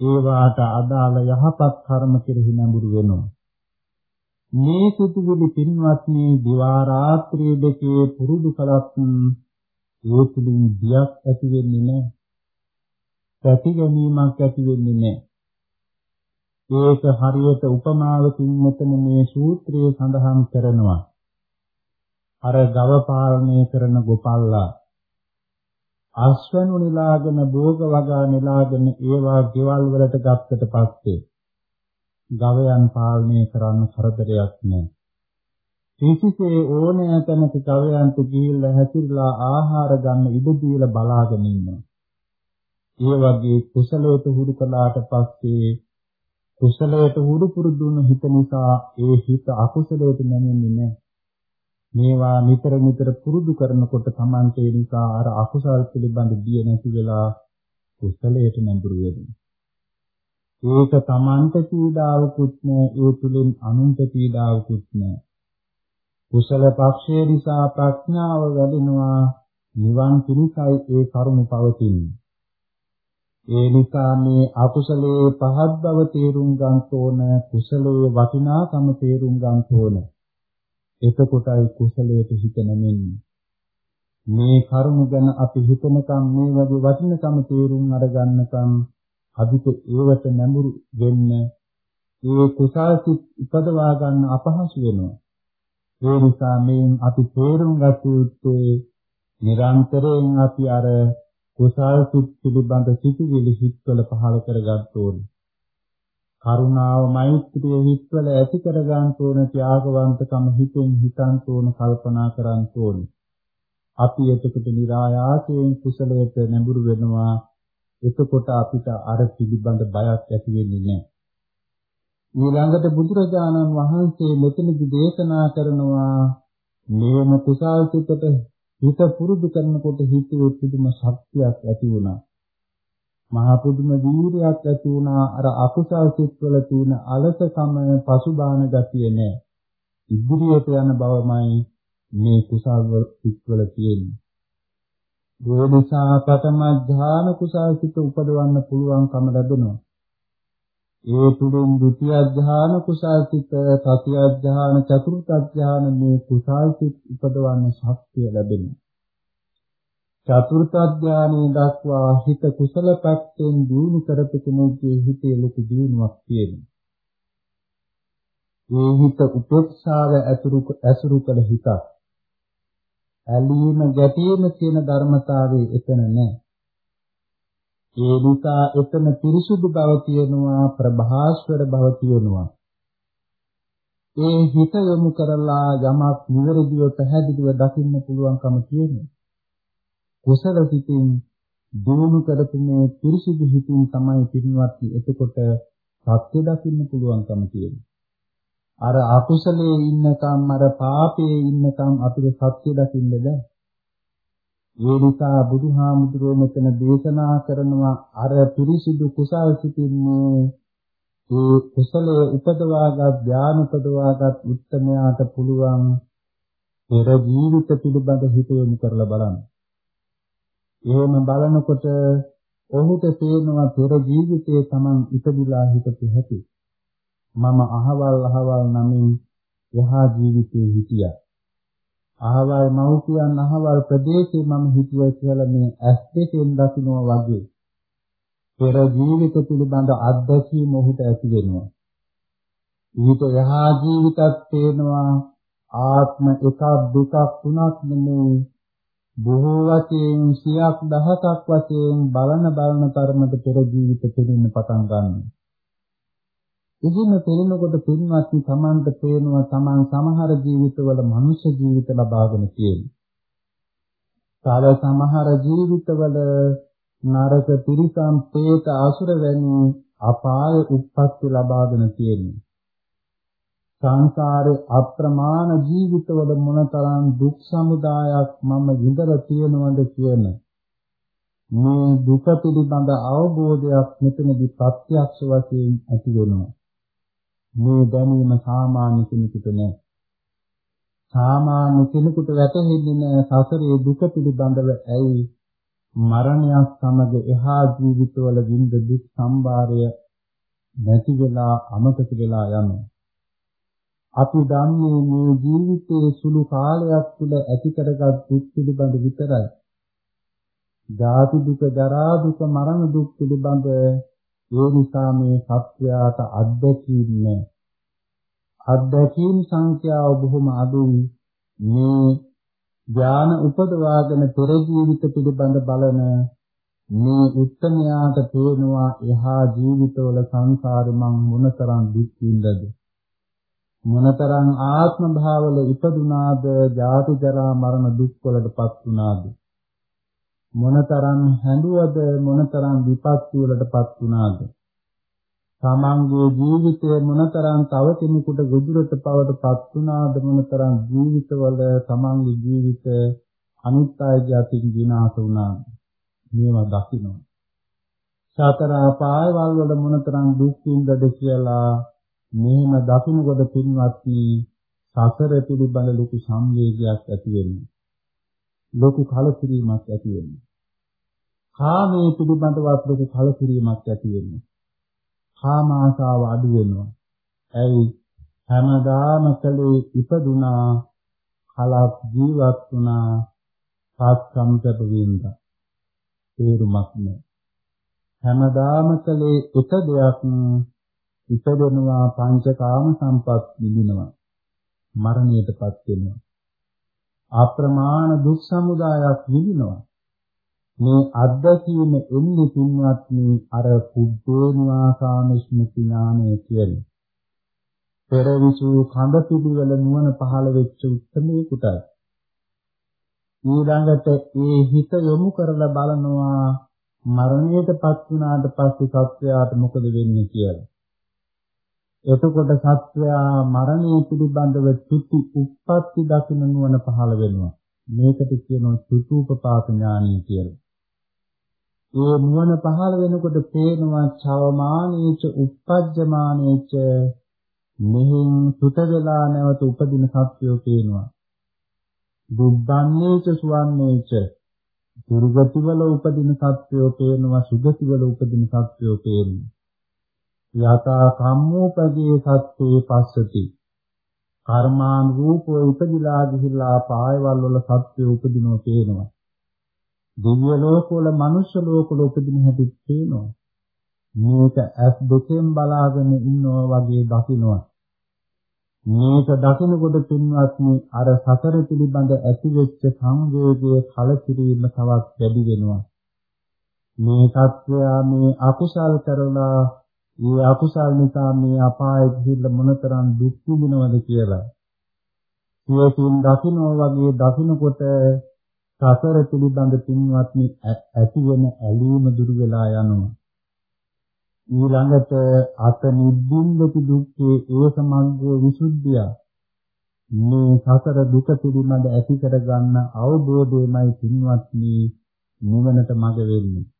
ඒවාට අදාළ යහපත් කර්ම කෙරෙහි නැඹුරු වෙනවා මේ සිතුවිලි පින්වත්නි දිවා රාත්‍රී දෙකේ පුරුදු කලක් ඒ තුලින් බියක් ඇති වෙන්නේ නැහැ. පැති ගැනීමක් ඇති වෙන්නේ නැහැ. ඒක හරියට උපමාවකින් මෙතන මේ සූත්‍රයේ සඳහන් කරනවා. අර ගව පාලනය කරන ගොපල්ලා අස්වැනු නිලාගෙන භෝග වගා නිලාගෙන ඒවා ගෙවල් වලට ගත්තට පස්සේ ගවයන් පාලනය කරන්න කරදරයක් නැහැ. කිසිසේ ඕනෑ තැනක ගවයන්ට ගිහිල්ලා හැසිරලා ආහාර ගන්න ඉඩ දීලා බලාගෙන ඉන්නවා. ඒ වගේ කුසලයට හුරු කළාට පස්සේ කුසලයට හුරු පුරුදුන හිත නිසා ඒ හිත අකුසලයට නැමෙන්නේ නැහැ. මේවා නිතර නිතර පුරුදු කරනකොට Tamante නිසා අර අකුසල් පිළිබඳ බිය නැති වෙලා කුසලයට නැඹුරු වෙනවා. ඒක Tamante පීඩාවකුත් නෑ ඒ තුලින් අනුන්ට පීඩාවකුත් නෑ. කුසල පක්ෂයේ නිසා ප්‍රඥාව වැඩෙනවා නිවන් පිණිසයි ඒ කරුණ පවතින්නේ. ඒ නිසා මේ අකුසලයේ පහත් බව තේරුම් ගන්න ඕන කුසලයේ වටිනාකම තේරුම් ගන්න ඕන. එතකොටයි කුසලයට හිත නැමෙන්නේ. මේ කරුණ ගැන අපි හිතනකම් මේ වගේ වටිනකම තේරුම් අරගන්නකම් අපිට ඒවට නැඹුරු වෙන්න ඒ කුසල් සිත් උපදවා ගන්න අපහසු වෙනවා. ඒ නිසා මේන් අපි තේරුම් ගත යුත්තේ නිරන්තරයෙන් අපි අර කුසල් සිත් පිළිබඳ සිතුවිලි හිත්වල පහළ කරගන්න ඕනේ. කරුණාව මෛත්‍රිය හිත්වල ඇති කරගන්න ඕන ත්‍යාගවන්තකම හිතෙන් හිතන් තෝන කල්පනා කරන්න ඕනේ. අපි එතකොට નિરાයාසයෙන් කුසලයට නැඹුරු වෙනවා. එතකොට අපිට අර පිළිබඳ බයක් ඇති වෙන්නේ නැහැ. ඊළඟට බුදුරජාණන් වහන්සේ මෙතනදි දේශනා කරනවා මේම කුසල් සිතට හිත පුරුදු කරනකොට හිතේ පුදුම ශක්තියක් ඇති වුණා. මහා පුදුම වීරියක් ඇති වුණා. අර අකුසල් සිත්වල තියෙන අලසකම පසුබාන ගතිය නෑ. ඉදිරියට යන බවමයි මේ කුසල් සිත්වල තියෙන්නේ. ඒ නිසා ප්‍රථම ධාන කුසල් සිත් උපදවන්න පුළුවන්කම ලැබෙනවා. ඒ තුලින් ဒုတိ ය ධාන කුසල් සිත, තතිය ධාන, චතුර්ථ ධාන මේ කුසල් සිත් උපදවන්න ශක්තිය ලැබෙනවා. චතුර්ථ ධානයේ දක්වා හිත කුසල පැත්තෙන් දියුණු කරපු කෙනෙකුගේ හිතේ ලොකු දියුණුවක් තියෙනවා. ඒ හිත උපේක්ෂාව ඇතුළු ඇසුරු කළ හිතක්. ඇලීම ගැටීම කියන ධර්මතාවයේ එතන නැහැ. ඒ නිසා එතන පිරිසුදු බව තියෙනවා ප්‍රභාස්වර බව තියෙනවා. ඒ හිත යොමු කරලා යමක් නිවැරදිව පැහැදිලිව දකින්න පුළුවන්කම තියෙනවා. කුසල සිතින් දිනු කරපු මේ පිරිසුදු හිතින් තමයි පින්වත්නි එතකොට සත්‍ය දකින්න පුළුවන්කම තියෙන්නේ. අර අකුසලයේ ඉන්නකම් අර පාපයේ ඉන්නකම් අපිට සත්‍ය දකින්න බෑ. ඒ නිසා බුදුහාමුදුරුවෝ මෙතන දේශනා කරනවා අර පිරිසිදු කුසල් සිතින්නේ ඒ කුසලයේ උපදවාගත් ඥාන උපදවාගත් උත්තමයාට පුළුවන් පෙර ජීවිත පිළිබඳ හිත යොමු කරලා බලන්න. එහෙම බලනකොට ඔහුට තේනවා පෙර ජීවිතයේ Taman ඉපදිලා හිටපු හැටි. මම අහවල් අහවල් නමින් එහා ජීවිතේ හිටියා. අහවල් මව්පියන් අහවල් ප්‍රදේශේ මම හිටියා කියලා මේ ඇස් දෙකෙන් දකින්නවා වගේ. පෙර ජීවිත පිළිබඳ අත්දැකීම ඔහුට ඇති වෙනවා. ඊට එහා ජීවිතත් පේනවා ආත්ම එකක් දුකක් තුනක් නෙමෙයි බොහෝ වශයෙන් සියක් දහසක් වශයෙන් බලන බලන තරමට පෙර ජීවිත පෙනෙන්න පටන් ගන්නවා. ඉදින්න පෙනෙනකොට පින්වත්නි Tamanට පේනවා Taman සමහර ජීවිතවල මනුෂ්‍ය ජීවිත ලබාගෙන තියෙනවා. කාල සමහර ජීවිතවල නරක තිරිසන් പ്രേත අසුර වැනි අපාය උප්පත්ති ලබාගෙන තියෙනවා. සංසාරේ අප්‍රමාණ ජීවිතවල මොනතරම් දුක් සමුදායක් මම විඳලා තියෙනවද කියන මේ දුක පිළිබඳ අවබෝධයක් මෙතනදී ප්‍රත්‍යක්ෂ වශයෙන් ඇති වෙනවා. මේ දැනීම සාමාන්‍ය කෙනෙකුට නෑ. සාමාන්‍ය කෙනෙකුට වැටහෙන්නේ නෑ සසරේ දුක පිළිබඳව ඇයි මරණයක් සමග එහා ජීවිතවල විඳ දුක් සම්භාරය නැති වෙලා අමතක වෙලා යනවා. අපි දන්නේ මේ ජීවිතයේ සුළු කාලයක් තුළ ඇති කරගත් දුක් පිළිබඳ විතරයි. ජාති දුක, ජරා දුක, මරණ දුක් පිළිබඳ ඒ නිසා මේ සත්‍යයට අත්දැකීම් නැහැ. අත්දැකීම් සංඛ්‍යාව බොහොම අඩුයි. මේ ඥාන උපදවාගෙන පෙර ජීවිත පිළිබඳ බලන මේ උත්තරණයාට තේනවා එහා ජීවිතවල සංසාරේ මං මොනතරම් දුක් විඳද මොනතරම් ආත්ම භාවවල ඉපදුනාද ජාති ජරා මරණ දුක් වලටපත් වුණාද මොනතරම් හැඬුවද මොනතරම් විපත්ති වලටපත් වුණාද? තමන්ගේ ජීවිතය මොනතරම් තව කෙනෙකුට ගොදුරට පවටපත් වුණාද මොනතරම් ජීවිතවල තමන්ගේ ජීවිත අනිත් අයගේ අතින් විනාශ වුණාද? මේවා දකින්න සතර අපායවල වල මොනතරම් දුක් විඳද කියලා මෙහෙම දකින්නකොට පින්වත්නි සසර පිළිබඳ ලොකු සංවේගයක් ඇති වෙනවා. ලොකු කලකිරීමක් ඇති වෙනවා. කාමයේ පිළිබඳවත් ලොකු කලකිරීමක් ඇති වෙනවා. කාම ආසාව අඩු වෙනවා. ඇයි හැමදාම කලේ ඉපදුනා කලක් ජීවත් වුණා සාත්සම්කත වින්දා. තේරුමක් නෑ. හැමදාම කලේ එක දෙයක් ඉපදෙනවා පංචකාම සම්පත් විඳිනවා මරණයටපත් වෙනවා අප්‍රමාණ දුක් සමුදායක් විඳිනවා. මේ අද්දකීම එන්නේ පින්වත්නි අර කුද්දේනිවාසානුස්මති ඥානය කියන්නේ පෙරවිසු කඳ පිළිවෙල නුවණ පහළ වෙච්ච උත්මේ කුටයි ඊළඟට ඒ හිත යොමු කරලා බලනවා මරණයටපත් වුණාට පස්සේ සත්‍යයට මොකද වෙන්නේ කියලා. එතකොට සත්වයා මරණය පිළිබඳව චුති උප්පත්ති දකින්න නුවණ පහළ වෙනවා. මේකට කියනවා චුතූපපාත ඥානයි කියලා. ඒ නුවණ පහළ වෙනකොට පේනවා චවමානීච උප්පජ්ජමානීච මෙහින් සුත වෙලා නැවත උපදින සත්වයෝ පේනවා. දුබ්බන්නේච සුවන්නේච දුර්ගතිවල උපදින සත්වයෝ පේනවා සුගතිවල උපදින සත්වයෝ පේනවා. යතා කම්මෝපගේ සත්‍යේ පස්සති. කර්මාන් රූපෝ උපදිලා ගිහිලා පායවල වල සත්‍ය උපදිනෝ පේනවා. දිව්‍ය ලෝකවල මනුෂ්‍ය ලෝකවල උපදින හැටි පේනවා. මේක ඇස් දෙකෙන් බලාගෙන ඉන්නවා වගේ දකින්නවා මේක දකිනකොට පින්වත්නි අර සතර පිළිබඳ ඇතිවෙච්ච සංවේගයේ කලකිරීම තවත් වැඩි වෙනවා. මේ සත්වයා මේ අකුසල් කරලා ඒ අකුසල් නිසා මේ අපායට ගිහිල්ලා මොනතරම් දුක් විඳිනවද කියලා. සියසින් දකින්නෝ වගේ දකින්නකොට සසර පිළිබඳ පින්වත්නි ඇති වෙන ඇලීම දුරු වෙලා යනවා. ඊළඟට අත නිබ්බින්දති දුක්ඛේ ඒ සමග්ගෝ විසුද්ධිය මේ සසර දුක පිළිබඳ ඇති කර ගන්න අවබෝධයමයි පින්වත්නි නිවනට මඟ වෙන්නේ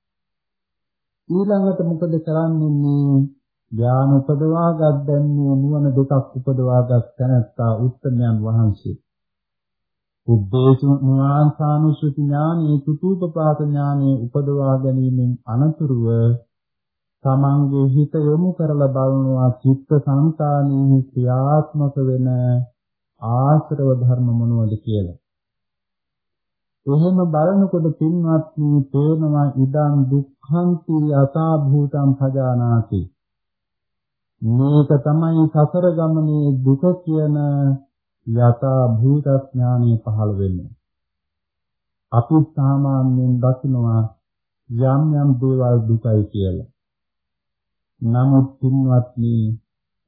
ඊළඟට මොකද කරන්නේ මේ ඥාන උපදවාගත් දැන්නේ නුවණ දෙකක් උපදවාගත් තැනැත්තා උත්තමයන් වහන්සේ උද්දේශ නුවාංසානුසුති ඥානෙ තුතුපපාත ඥානෙ උපදවා ගැනීමෙන් අනතුරුව තමන්ගේ හිත යොමු කරලා බලනවා චිත්ත සංකානීහි ක්‍රියාත්මක වෙන ආශ්‍රව ධර්ම මොනවද කියලා. එහෙම බලනකොට පින්වත්නි තේනවා ඉදං දුක්ඛන්ති යථා භූතං පජානාති. මේක තමයි සසර ගමනේ දුක කියන යථා භූත ඥානෙ පහළ වෙන්නේ. අපි සාමාන්‍යයෙන් දකිනවා යම් යම් දේවල් දුකයි කියලා. නමුත් පින්වත්නි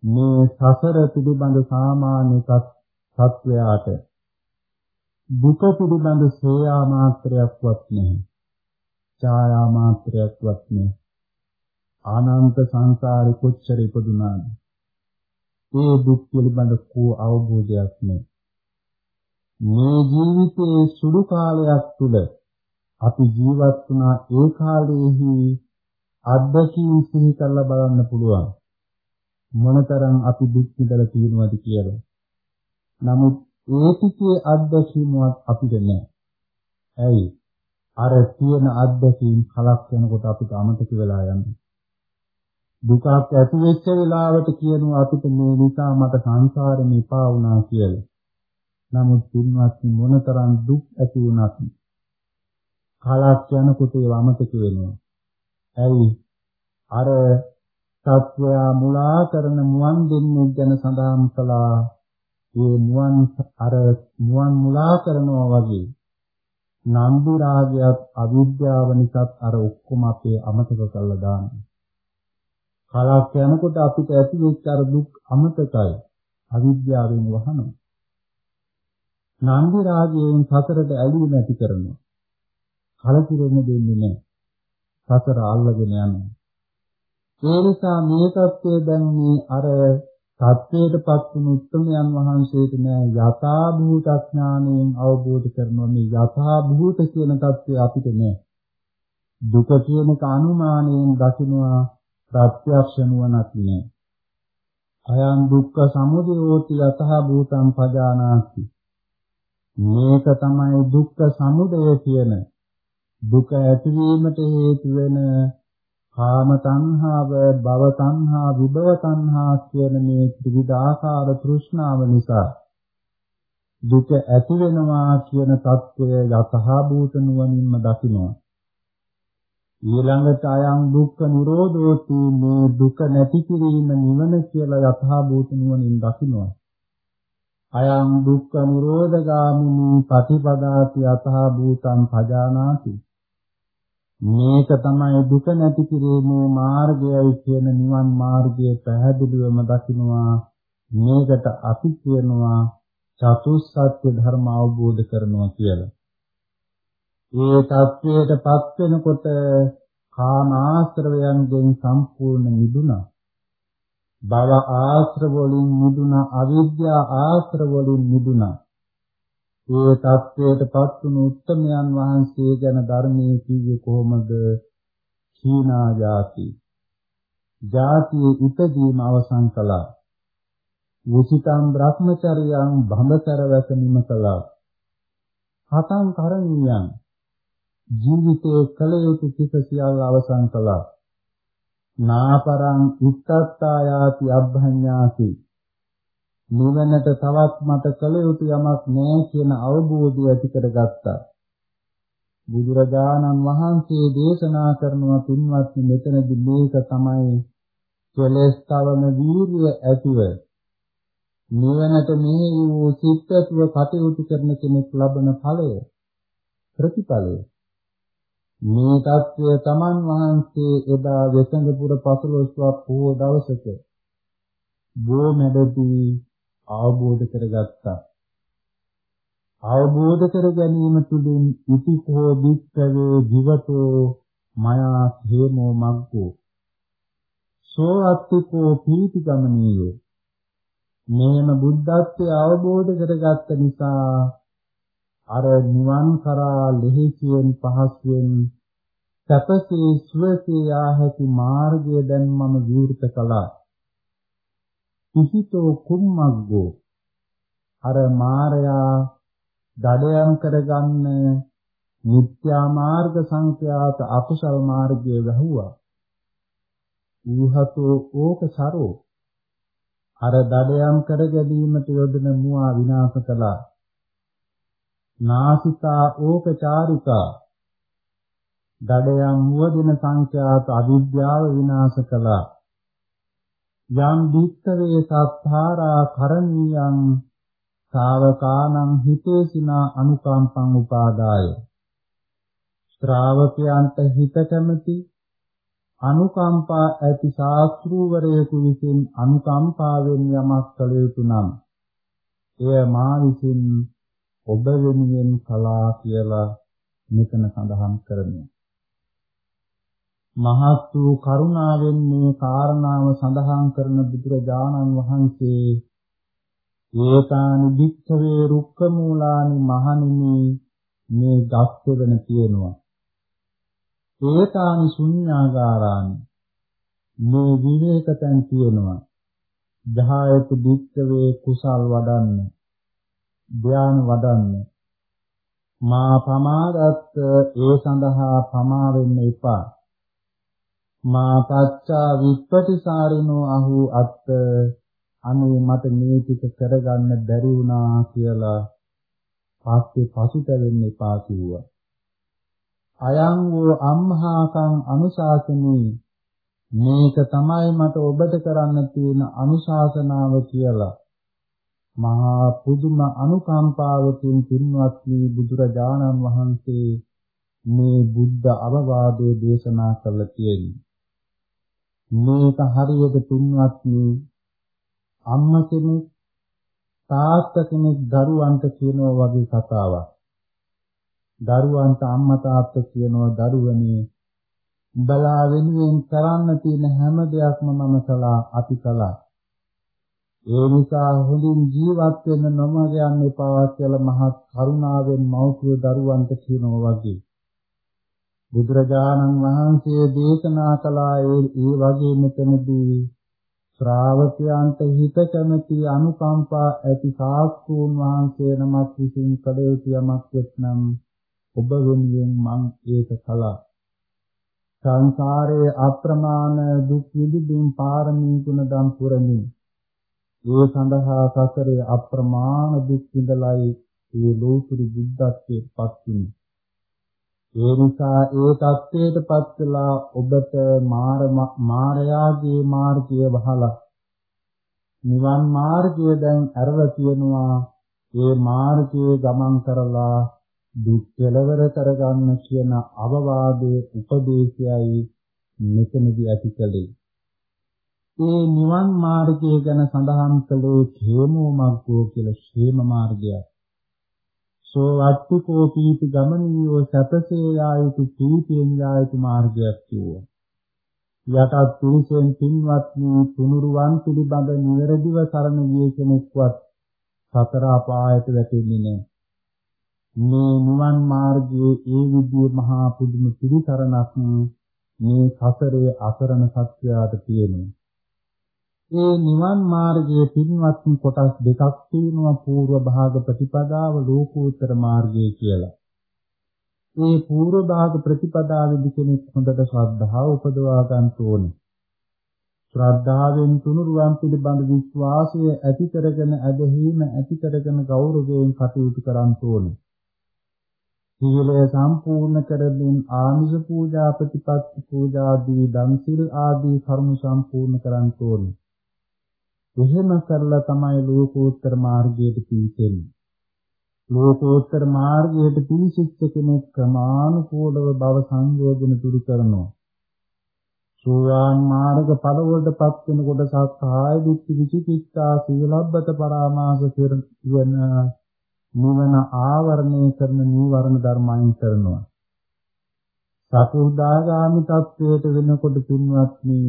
මේ සසර පිළිබඳ සාමාන්‍ය සත්වයාට දුක පිළිබඳ සෝයා මාත්‍රයක්වත් නැහැ. ඡායා මාත්‍රයක්වත් නැහැ. ආනන්ත සංසාරේ කොච්චර ඉපදුනාද? ඒ දුක් පිළිබඳ කෝ අවබෝධයක් නැහැ. මේ ජීවිතයේ සුළු කාලයක් තුල අපි ජීවත් වුණා ඒ කාලයේහි අත්දැකීම් සිහි කරලා බලන්න පුළුවන් මොනතරම් අපි දුක් විඳලා තියෙනවද කියලා. නමුත් ඒ ටිකේ අත්දැකීමවත් අපිට නැහැ. ඇයි? අර තියෙන අත්දැකීම් කලක් යනකොට අපිට අමතක වෙලා යනවා. දුකක් ඇති වෙච්ච වෙලාවට කියනවා අපිට මේ නිසා මට සංසාරෙම ඉපා වුණා කියලා. නමුත් පින්වත් මොනතරම් දුක් ඇති වුණත් කලක් යනකොට ඒව අමතක වෙනවා. ඇයි අර සත්වයා මුලා කරන මුවන් දෙන්නේ ගැන සඳහන් කළා ඒ මුවන් අර මුවන් මුලා කරනවා වගේ නන්දි රාගයත් අවිද්‍යාව නිසාත් අර ඔක්කොම අපේ අමතක කරලා දානවා. කලක් යනකොට අපිට ඇති වෙච්ච අර දුක් අමතකයි. අවිද්‍යාවෙන් වහනවා. නන්දි රාගයෙන් සතරට ඇලී නැති කරනවා. කලකිරෙන්න දෙන්නේ නැහැ. සතර අල්ලගෙන යනවා. ඒ නිසා මේ தත්ත්වය දැන් මේ අර සත්‍යයටපත් වුණු උත්තමයන් වහන්සේට නෑ යථා භූත ඥාණයෙන් අවබෝධ කරනවා මේ යථා භූත කියන தත්ත්වය අපිට නෑ. දුක කියන කානුමානයෙන් දකින්නවා ප්‍රත්‍යක්ෂ නුවණක් නෑ. අයං දුක්ඛ සමුදයෝති යථා භූතං පජානාති. මේක තමයි දුක්ඛ සමුදය කියන දුක ඇතිවීමට හේතු වෙන කාම තණ්හාව, භව තණ්හා, විභව තණ්හා කියන මේ ත්‍රිවිධාකාර තෘෂ්ණාව නිසා දුක ඇති වෙනවා කියන தත්වය යතහා භූත නුවණින්ම දකිනවා. ඊළඟට අයං දුක්ඛ නිරෝධෝති මේ දුක නැති කිරීම නිවන කියලා යතහා භූත නුවණින් දකිනවා. අයං දුක්ඛ නිරෝධගාමිනී පටිපදාති යතහා භූතං පජානාති මේක තමයි දුක නැති කිරීමේ මාර්ගයයි කියන නිවන් මාර්ගය පැහැදිලිවම දකිනවා මේකට අපි කියනවා චතුස්සත්‍ය ධර්ම අවබෝධ කරනවා කියලා. මේ தත්වයටපත් වෙනකොට කාම ආශ්‍රවයන්ගෙන් සම්පූර්ණ නිදුනා. භව ආශ්‍රව වලින් නිදුනා, අවිද්‍යා ආශ්‍රව වලින් නිදුනා. ඒ තත්වයටපත් වුණු උත්තමයන් වහන්සේ ගැන ධර්මයේ කිව්වේ කොහොමද? සීනා જાති. જાතිය ඉදදීම අවසන් කළා. විචිතම් බ්‍රහ්මචර්යයන් බඹතර වැසීම කළා. හතං කරණීයන් ජීවිතයේ කල යුතු කිස සියල්ල අවසන් කළා. නාපරං උත්තත්තායාති අබ්භඤ්ඤාති නිවනට තවත් මට කළ යුතු යමක් නෑ කියන අවබෝධය ඇති කරගත්තා. බුදුරජාණන් වහන්සේ දේශනා කරනවා පින්වත්නි මෙතනදී මේක තමයි කෙලස් තවන වීර්ය ඇතිව නිවනට මෙහි වූ සිත්ත්ව කටයුතු කරන කෙනෙක් ලබන ඵලය ප්‍රතිඵලය මේ தත්වය තමන් වහන්සේ එදා වෙසඟපුර 15ක් පොහොය දවසක බොමැඩදී අවබෝධ කරගත්තා. අවබෝධ කර ගැනීම තුළින් ඉතිකෝ වික්ඛවේ ජීවතෝ මයා හේමෝ මග්ගෝ. සෝ අත්තිකෝ පීති ගමනීය. මේම බුද්ධත්වයේ අවබෝධ කරගත්ත නිසා අර නිවන් කරා ලෙහිසියෙන් පහසුවෙන් සැපසේ සුවසේ යා හැකි මාර්ගය දැන් මම විවෘත කළා. කිසිතෝ කුම්මග්ගෝ අර මාරයා දඩයම් කරගන්න මිත්‍යා මාර්ග සංඛ්‍යාත අකුසල් මාර්ගයේ වැහුවා. ඌහතෝ ඕක සරෝ අර දඩයම් කර ගැනීමට යොදන මුවා විනාශ කළා. නාසිතා ඕක චාරිකා දඩයම් මුවදින සංඛ්‍යාත අවිද්‍යාව විනාශ කළා. යම් දික්කවේ සත්තාරා කරණීයං ශාවකානං හිතේසිනා අනුකම්පං උපාදාය. ශ්‍රාවකයන්ට හිත කැමති අනුකම්පා ඇති ශාස්ත්‍රූවරයෙකු විසින් අනුකම්පාවෙන් යමක් කළ යුතු නම් එය මා විසින් ඔබ වෙනුවෙන් කළා කියලා මෙතන සඳහන් කරනවා. මහත් වූ කරුණාවෙන් මේ කාරණාව සඳහන් කරන බුදුරජාණන් වහන්සේ ඒකානි භික්ඛවේ රුක්ක මූලානි මහණෙනි මේ ගස්තෙවන තියෙනවා. ඒකානි ශුන්‍යාගාරානි මේ විවේකයන් තියෙනවා. දහයක භික්ඛවේ කුසල් වඩන්න ධ්‍යාන වඩන්න. මා පමාදත්ත ඒ සඳහා පමා වෙන්න එපා. මා පච්චා විප්පටිසාරිනෝ අහු අත්ත අනේ මට මේ ටික කරගන්න බැරි වුණා කියලා පස්සේ පසුතැවෙන්න එපා කිව්වා. අයං වූ අම්හාකං අනුශාසනී මේක තමයි මට ඔබට කරන්න තියෙන අනුශාසනාව කියලා. මහා පුදුම අනුකම්පාවකින් පින්වත්නි බුදුරජාණන් වහන්සේ මේ බුද්ධ අවවාදයේ දේශනා කළ තියෙන්නේ. මේක හරියට පින්වත්නි අම්ම කෙනෙක් තාත්තා කෙනෙක් දරුවන්ට කියනවා වගේ කතාවක්. දරුවන්ට අම්මා තාත්තා කියනවා දරුවනේ උඹලා වෙනුවෙන් කරන්න තියෙන හැම දෙයක්ම මම කළා අපි කළා. ඒ නිසා හොඳින් ජීවත් වෙන්න නොමග යන්න එපා කියලා මහත් කරුණාවෙන් මව්පිය දරුවන්ට කියනවා වගේ. බුදුරජාණන් වහන්සේ දේශනා කළා ඒ වගේ මෙතනදී ශ්‍රාවකයන්ට හිත කැමැති අනුකම්පා ඇති සාස්තුන් වහන්සේ නමක් විසින් කළ යුතු යමක් වෙත්නම් ඔබ වෙනුවෙන් මං ඒක කළා. සංසාරයේ අප්‍රමාණ දුක් විඳින්න පාරමී ගුණ දම් පුරමි. ඒ සඳහා සසරේ අප්‍රමාණ දුක් විඳලයි ඒ ලෝතුරු බුද්ධත්වයට පත් වුනේ. ඒ නිසා ඒ தත්ත්වයට පත් වෙලා ඔබට මාර මාරයාගේ මාර්ගය වහලා නිවන් මාර්ගය දැන් අරලා තියෙනවා ඒ මාර්ගයේ ගමන් කරලා දුක් කෙලවර කරගන්න කියන අවවාදයේ උපදේශයයි මෙතනදී ඇති කලේ. ඒ නිවන් මාර්ගය ගැන සඳහන් කළේ හේමෝ මග්ගෝ කියලා ශේම මාර්ගයක්. සෝ වත්තිකෝ පීති ගමනියෝ සැපසේ යා යුතු පීතියෙන් යා යුතු මාර්ගයක් කිව්වා. යටත් පුරුෂයන් පින්වත්නි තුනුරුවන් පිළිබඳ නිවැරදිව සරණ ගිය කෙනෙක්වත් සතර අපායට වැටෙන්නේ නැහැ. මේ නිවන් මාර්ගයේ ඒ විදිහේ මහා පුදුම පිළිසරණක් මේ සසරේ අසරණ සත්‍යයට තියෙනවා. ඒ නිවන් මාර්ගයේ පින්වත් කොටස් දෙකක් තියෙනවා పూర్ව භාග ප්‍රතිපදාව ලෝකෝත්තර මාර්ගය කියලා. මේ పూర్ව භාග ප්‍රතිපදාවේදී කෙනෙක් හොඳට ශ්‍රද්ධාව උපදවා ගන්න ඕනේ. ශ්‍රද්ධාවෙන් තුනුරුවන් පිළිබඳ විශ්වාසය ඇති කරගෙන ඇදහිීම ඇති කරගෙන ගෞරවයෙන් කටයුතු කරන්න ඕනේ. සීලය සම්පූර්ණ කරමින් ආමිෂ පූජා ප්‍රතිපත්ති පූජා ආදී දන්සිල් ආදී කර්ම සම්පූර්ණ කරන්න ඕනේ. එහෙම කරලා තමයි ලෝකෝත්තර මාර්ගයට පිවිසෙන්නේ. ලෝකෝත්තර මාර්ගයට පිවිසිච්ච කෙනෙක් ක්‍රමානුකූලව භව සංයෝජන දුරු කරනවා. සෝවාන් මාර්ග ඵලවලටපත් වෙනකොට සත්‍යය දිට්ඨි විචිකිච්ඡා සීලබ්බත පරාමාස කියන නිවන ආවරණය කරන නීවරණ ධර්මයන් කරනවා. සකුදාගාමි තත්වයට වෙනකොට පින්වත්නි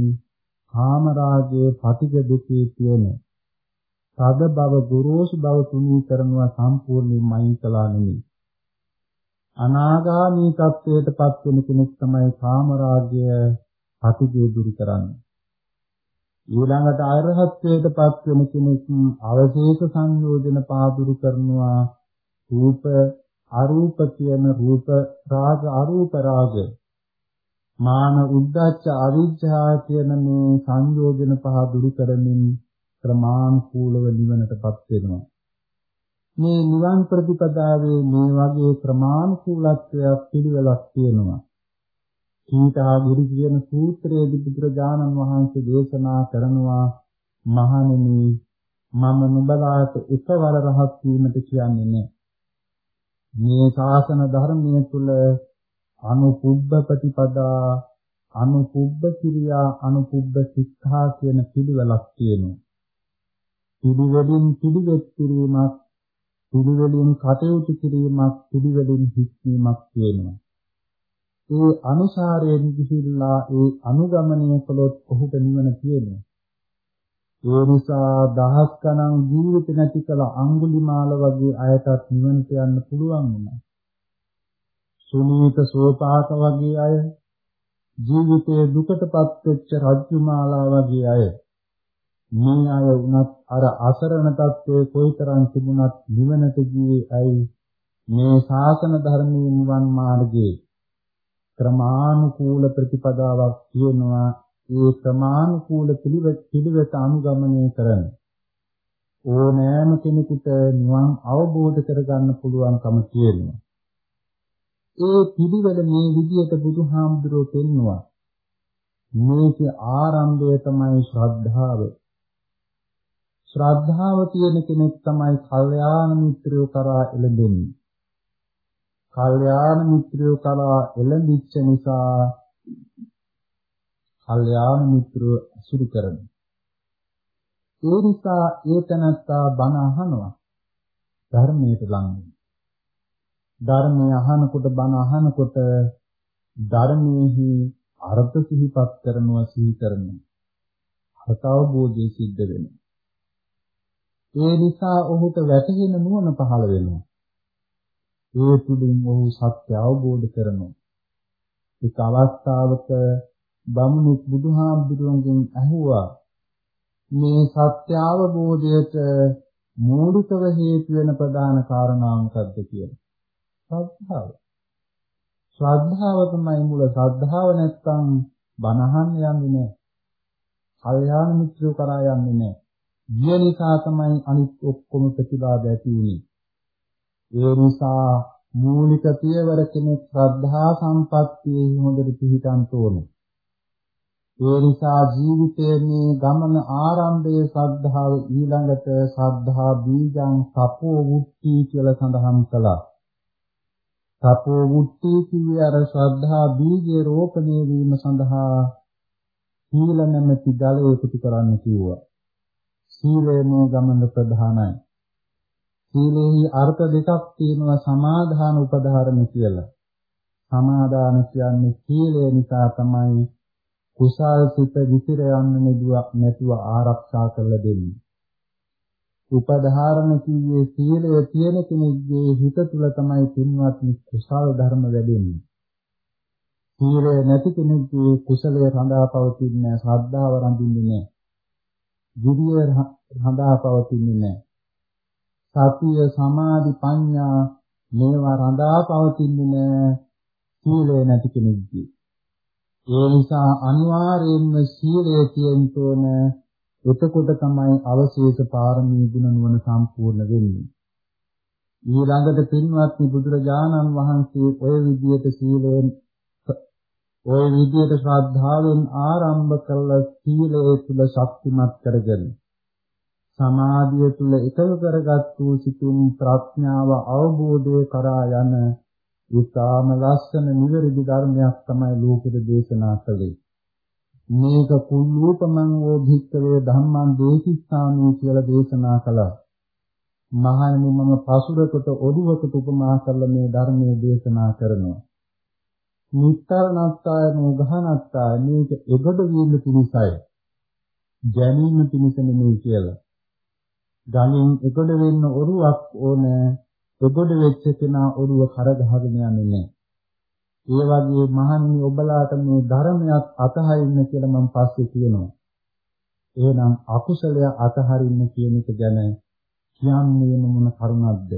කාමරාගයේ පටිඝ දෙකේ තියෙන තද බව ගොරෝසු බව තුනී කරනවා සම්පූර්ණයෙන්ම අයින් කළා නෙමෙයි. අනාගාමී තත්වයටපත් වෙන කෙනෙක් තමයි කාමරාගය පටිඝය දුරු කරන්නේ. ඊළඟට අරහත්ත්වයටපත් වෙන කෙනෙක් අවශේෂ සංයෝජන පාදුරු කරනවා රූප අරූප කියන රූප රාග අරූප රාග මාන උද්දච්ච අවිජ්ජා කියන මේ සංයෝජන පහ දුරු කරමින් ක්‍රමානුකූලව නිවනටපත් වෙනවා මේ නිවන් ප්‍රතිපදාවේ මේ වගේ ක්‍රමානුකූලත්වයක් පිළිවෙලක් තියෙනවා සීතාගිරි කියන සූත්‍රයේදී බුදුරජාණන් වහන්සේ දේශනා කරනවා මහණෙනි මම නුඹලාට එකවර රහත් වීමට කියන්නේ නැහැ. මේ ශාසන ධර්මයේ තුල අනුපුබ්බ ප්‍රතිපදා අනුපුබ්බ කිරියා අනුපුබ්බ සික්ඛා කියන පිළිවෙලක් තියෙනවා. පිළිවෙලින් පිළිවෙත් කිරීමක් පිළිවෙලින් කටයුතු කිරීමක් පිළිවෙලින් හික්මීමක් තියෙනවා. ඒ අනුසාරයෙන් ගිහිල්ලා ඒ අනුගමනය කළොත් ඔහුට නිවන තියෙනවා. ඒ නිසා දහස් ගණන් ජීවිත නැති කළ අඟුලිමාල වගේ අයටත් නිවනට යන්න පුළුවන් වුණා. සුනීත සෝපාක වගේ අය ජීවිතයේ දුකටපත් වෙච්ච රජ්ජුමාලා වගේ අය මේ අය වුණත් අර අසරණ තත්ත්වයේ කොයිතරම් තිබුණත් නිවනට ගියේ ඇයි? මේ ශාසන ධර්මයේ නිවන් මාර්ගයේ ක්‍රමානුකූල ප්‍රතිපදාවක් තියෙනවා. ඒ ක්‍රමානුකූල පිළිවෙත් පිළිවෙත අනුගමනය කරන ඕනෑම කෙනෙකුට නිවන් අවබෝධ කරගන්න පුළුවන්කම තියෙනවා. ඒ පිළිවෙල මේ විදිහට බුදුහාමුදුරුවෝ පෙන්වුවා මේකේ ආරම්භය තමයි ශ්‍රද්ධාව ශ්‍රද්ධාව තියෙන කෙනෙක් තමයි කල්යාණ මිත්‍රයෝ කරා එළඹෙන්නේ කල්යාණ මිත්‍රයෝ කරා එළඹිච්ච නිසා කල්යාණ මිත්‍රයෝ අසුරු කරනවා. ඒ නිසා ඒ තනත්තා බණ අහනවා. ධර්මයට ලං ධර්මය අහනකොට බණ අහනකොට ධර්මයේහි අර්ථ සිහිපත් කරනවා සිහි කරනවා. අර්ථ අවබෝධය සිද්ධ වෙනවා. ඒ නිසා ඔහුට වැටහෙන නුවණ පහළ වෙනවා. ඒ තුලින් ඔහු සත්‍ය අවබෝධ කරනවා. එක් අවස්ථාවක බමුණෙක් බුදුහාමුදුරුවන්ගෙන් අහුවා මේ සත්‍ය අවබෝධයට මූලිකව හේතු වෙන ප්‍රධාන කාරණා මොකක්ද කියලා. ශ්‍රද්ධාව. ශ්‍රද්ධාව තමයි මුල. ශ්‍රද්ධාව නැත්නම් බණහන් යන්නේ නැහැ. කල්යාණ මිත්‍රයෝ කරා යන්නේ නැහැ. ගිය නිසා තමයි අනිත් ඔක්කොම ප්‍රතිලාභ ඇති වුනේ. ඒ නිසා මූලික පියවර කෙනෙක් ශ්‍රද්ධා සම්පත්තියේ හොඳට පිහිටන් ඕනේ. ඒ නිසා ජීවිතයේ මේ ගමන ආරම්භයේ ශ්‍රද්ධාව ඊළඟට ශ්‍රද්ධා බීජං සපෝ වුට්ටි කියලා සඳහන් කළා. සපෝ වුට්ටි කියේ අර ශ්‍රද්ධා බීජේ රෝපණය වීම සඳහා සීල නැමැති ජලය එකතු කරන්න කිව්වා. සීලය මේ ගමන ප්‍රධානයි. සීලෙහි අර්ථ දෙකක් තියෙනවා සමාදාන උපධාරණ කියලා. සමාදාන කියන්නේ සීලය නිසා තමයි කුසල් සිත විසිර යන්න නෙදුවක් නැතුව ආරක්ෂා කරලා දෙන්නේ. උපධාරණ කියේ සීලය තියෙන කෙනෙක්ගේ හිත තුළ තමයි පින්වත්නි කුසල් ධර්ම වැඩෙන්නේ. සීලය නැති කෙනෙක්ගේ කුසලයේ රඳා පවතින්නේ නැහැ, ශ්‍රද්ධාව රඳින්නේ නැහැ. විරිය රඳා පවතින්නේ නැහැ. සතිය සමාධි ප්‍රඥා මේවා රඳා පවතින්නේ නැහැ සීලය නැති කෙනෙක්ගේ. ඒ නිසා අනිවාර්යයෙන්ම සීලය කියන තෝන එතකොට තමයි අවශේෂ පාරමී ගුණ නුවණ සම්පූර්ණ වෙන්නේ. ඊළඟට පින්වත්නි බුදුරජාණන් වහන්සේ ඔය විදියට සීලයෙන් ඔය විදියට ශ්‍රද්ධාවෙන් ආරම්භ කළ සීලය තුල ශක්තිමත් කරගෙන සමාධිය තුල එකව කරගත් වූ සිතින් ප්‍රඥාව අවබෝධය කරා යන උත්තාම ලස්සන නිවැරදි ධර්මයක් තමයි ලෝකෙට දේශනා කළේ. මේක කුල්ලූපමං වූ භික්කවේ ධම්මං දේශිස්සාමි කියලා දේශනා කළා. මහණනි මම පසුරකට ඔඩුවකට උපමා කරලා මේ ධර්මයේ දේශනා කරනවා. නිත්තරණත්තාය නෝඝනත්තාය මේක එගොඩ වීම පිණිසයි. ගැනීම පිණිස නෙමෙයි කියලා. ගණින් එගොඩ වෙන්න ඔරුවක් ඕනේ. එගොඩ වෙච්ච කෙනා ඔරුව කරගහගෙන යන්නේ නැහැ. ඒ වගේ මහණනි ඔබලාට මේ ධර්මයක් අතහරින්න කියලා මම පස්සේ කියනවා. එහෙනම් අකුසලය අතහරින්න කියන එක ගැන කියන්නේ මොන කරුණක්ද?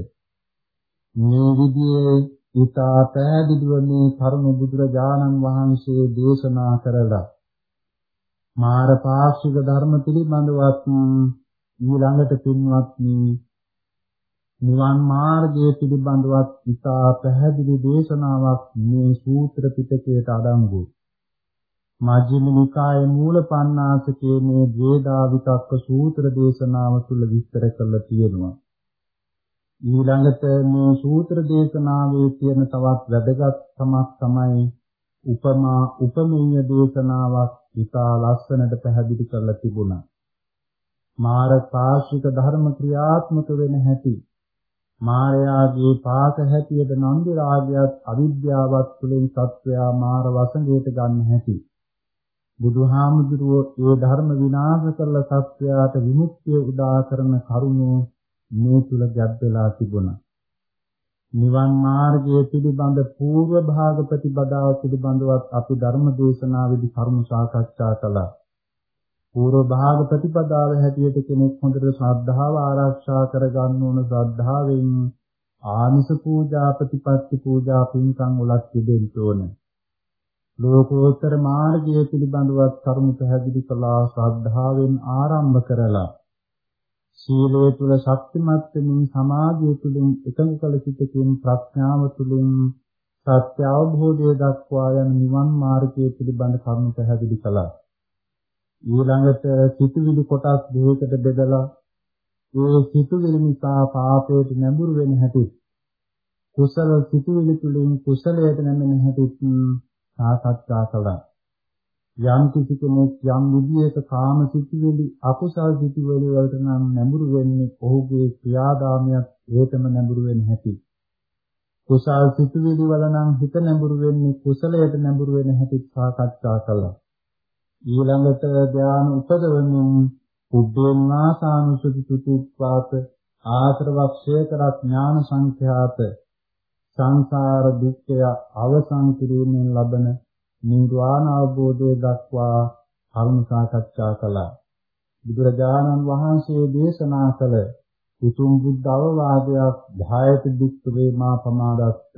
මේ විදිහේ ඊතා පැහැදිලිව මේ කරුණ බුදුරජාණන් වහන්සේ දේශනා කරලා මාර පාක්ෂික ධර්ම පිළිබඳවත් ඊළඟට පින්වත්නි නිවන් මාර්ගයේ පිළිබඳවත් ඉතා පැහැදිලි දේශනාවක් මේ සූත්‍ර පිටකයට අඩංගුයි. මජ්ක්‍ධිම නිකායේ මූල පණ්ණාසකේ මේ ද්වේදා විතක්ක සූත්‍ර දේශනාව තුළ විස්තර කරලා තියෙනවා. ඊළඟට මේ සූත්‍ර දේශනාවේ තියෙන තවත් වැදගත් තමක් තමයි උපමා උපමේය දේශනාවක් ඉතා ලස්සනට පැහැදිලි කරලා තිබුණා. මාර පාශික ධර්ම ක්‍රියාත්මක වෙන හැටි මායාගේ පාක හැටියට නන්දි රාගයත් අවිද්‍යාවත් තුළින් සත්වයා මාර වසඟයට ගන්න හැටි. බුදුහාමුදුරුවෝ ඒ ධර්ම විනාශ කරලා සත්වයාට විමුක්තිය උදා කරන කරුණෝ මේ තුල ගැබ් වෙලා තිබුණා. නිවන් මාර්ගයේ පිළිබඳ పూర్ව භාග ප්‍රතිපදාව පිළිබඳවත් අපි ධර්ම දේශනාවේදී කරුණු සාකච්ඡා කළා. පූර්ව භාග ප්‍රතිපදාව හැටියට කෙනෙක් හොඳට ශ්‍රද්ධාව ආරක්ෂා කරගන්න ඕන ශ්‍රද්ධාවෙන් ආමිස පූජා ප්‍රතිපත්ති පූජා පින්කම් වලත් දෙන්න ඕන. ලෝකෝත්තර මාර්ගය පිළිබඳවත් කරුණු පැහැදිලි කළා ශ්‍රද්ධාවෙන් ආරම්භ කරලා සීලය තුල ශක්තිමත් වෙමින් සමාධිය තුලින් එකඟ කළ සිටකින් ප්‍රඥාව තුලින් සත්‍ය අවබෝධය දක්වා යන නිවන් මාර්ගය පිළිබඳ කරුණු පැහැදිලි කළා. ඊළඟට සිතුවිලි කොටස් දෙකකට බෙදලා ඒ සිතුවිලි නිසා පාපයට නැඹුරු වෙන හැටි කුසල සිතුවිලි තුලින් කුසලයට නැමෙන හැටි සාකච්ඡා කළා. යම් කිසි කෙනෙක් යම් විදියක කාම සිතුවිලි අකුසල සිතුවිලි වලට නම් නැඹුරු වෙන්නේ ඔහුගේ ක්‍රියාදාමයක් ඒකම නැඹුරු වෙන හැටි. කුසල සිතුවිලි වල නම් හිත නැඹුරු වෙන්නේ කුසලයට නැඹුරු වෙන හැටි සාකච්ඡා කළා. ඊළඟට ධානය උපදවමින් පුබ්බේන් වාසානුසුති තුතුප්පාත ආශ්‍රවක්ෂය කර ඥාන සංඛ්‍යාත සංසාර දුක්ඛය අවසන් කිරීමෙන් ලබන නිර්වාණ අවබෝධය දක්වා කරුණු සාකච්ඡා කළා. බුදුරජාණන් වහන්සේ දේශනා කළ උතුම් බුද්ධ අවවාදයක් ධායත දුක්ඛ වේමා පමාදස්ත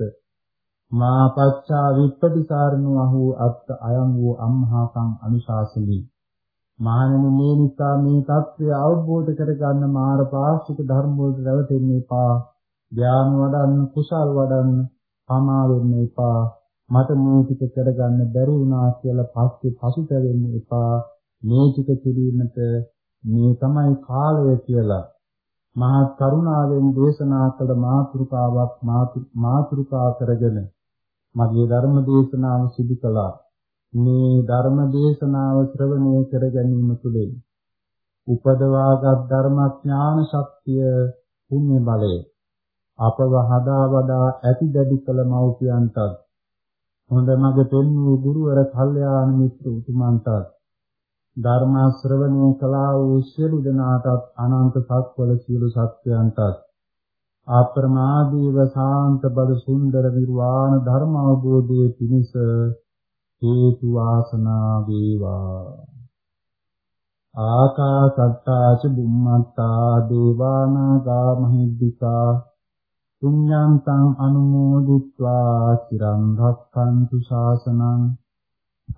මා පච්චා විප්පටිසාරණෝ අහු අත්ත අයං වූ අම්හාසං අනුශාසනී. මහණෙනි මේ නිසා මේ தත්ත්වය අවබෝධ කරගන්න මාර පාස්තික ධර්ම වලට රැවටෙන්න එපා. ධ්‍යාන වඩන්න කුසල් වඩන්න පමා වෙන්න එපා. මට මේ ටික කරගන්න බැරි වුණා කියලා පස්සේ පසුතැවෙන්න එපා. මේ ටික කිරීමට මේ තමයි කාලය කියලා. මහා කරුණාවෙන් දේශනා කළ මාතෘකාවක් මාතෘකා කරගෙන මගේ ධර්ම දේශනාව සිදු කළා. මේ ධර්ම දේශනාව ශ්‍රවණය කර ගැනීම තුළින් උපදවාගත් ධර්මඥාන ශක්තිය පුණ්‍ය බලය අපව හදා වඩා ඇති දැඩි කළ මෞපියන්ටත් හොඳ මඟ පෙන්වූ ගුරුවර කල්යාණ මිත්‍ර උතුමන්ටත් ධර්ම ශ්‍රවණය කළා වූ සියලු දෙනාටත් අනන්ත සත්වල සියලු සත්‍යයන්ටත් අප්‍රමාදීව සාන්ත බල සුන්දර නිර්වාණ ධර්ම අවබෝධයේ පිණිස හේතු වාසනා වේවා. ආකාසත්තා ච බුම්මත්තා දේවානාගා මහිද්దికා පුඤ්ඤන්තං අනුමෝදිත්වා চিරං රක්ඛන්තු ශාසනං.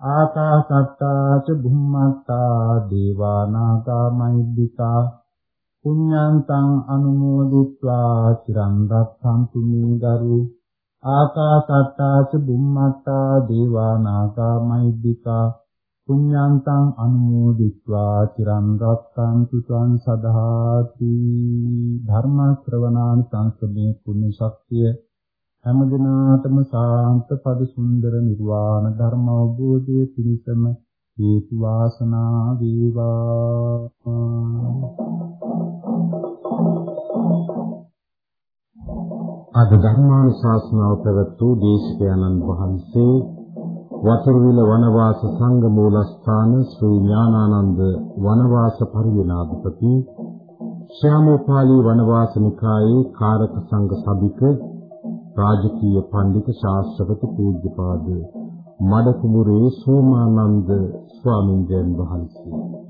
ආකාසත්තා ච බුම්මත්තා දේවානාගා මහිද්దికා පුඤ්ඤාන්තං අනුමෝදිත්වා චිරන් රක්ඛන්තු මේ දරු ආකාසට්ටාච බුම්මට්ටා දේවානාගා මෛද්దికා පුඤ්ඤාන්තං අනුමෝදිත්වා චිරන් රක්ඛන්තු සං සදාති ධර්ම ශ්‍රවණාන් සංසමේ පුණ්‍ය ශක්තිය හැමදිනාටම සාන්ත පද සුන්දර නිර්වාණ ධර්ම අවබෝධයේ පිණසම හේතු වාසනා වේවා අද ධර්මානුශාසනාව පැවැත් වූ දේශකයන්න් වහන්සේ වතුරුවිල වනවාස සංඝ මූලස්ථාන ශ්‍රී ඥානානන්ද වනවාස පරිවිනාධිපති ශ්‍යාමෝපාලි වනවාස නිකායේ කාරක සංඝ සභික රාජකීය පඬිතු ශාස්ත්‍රපති පූජ්‍යපාද මඩකුමුරේ සෝමානන්ද ස්වාමින්දයන් වහන්සේ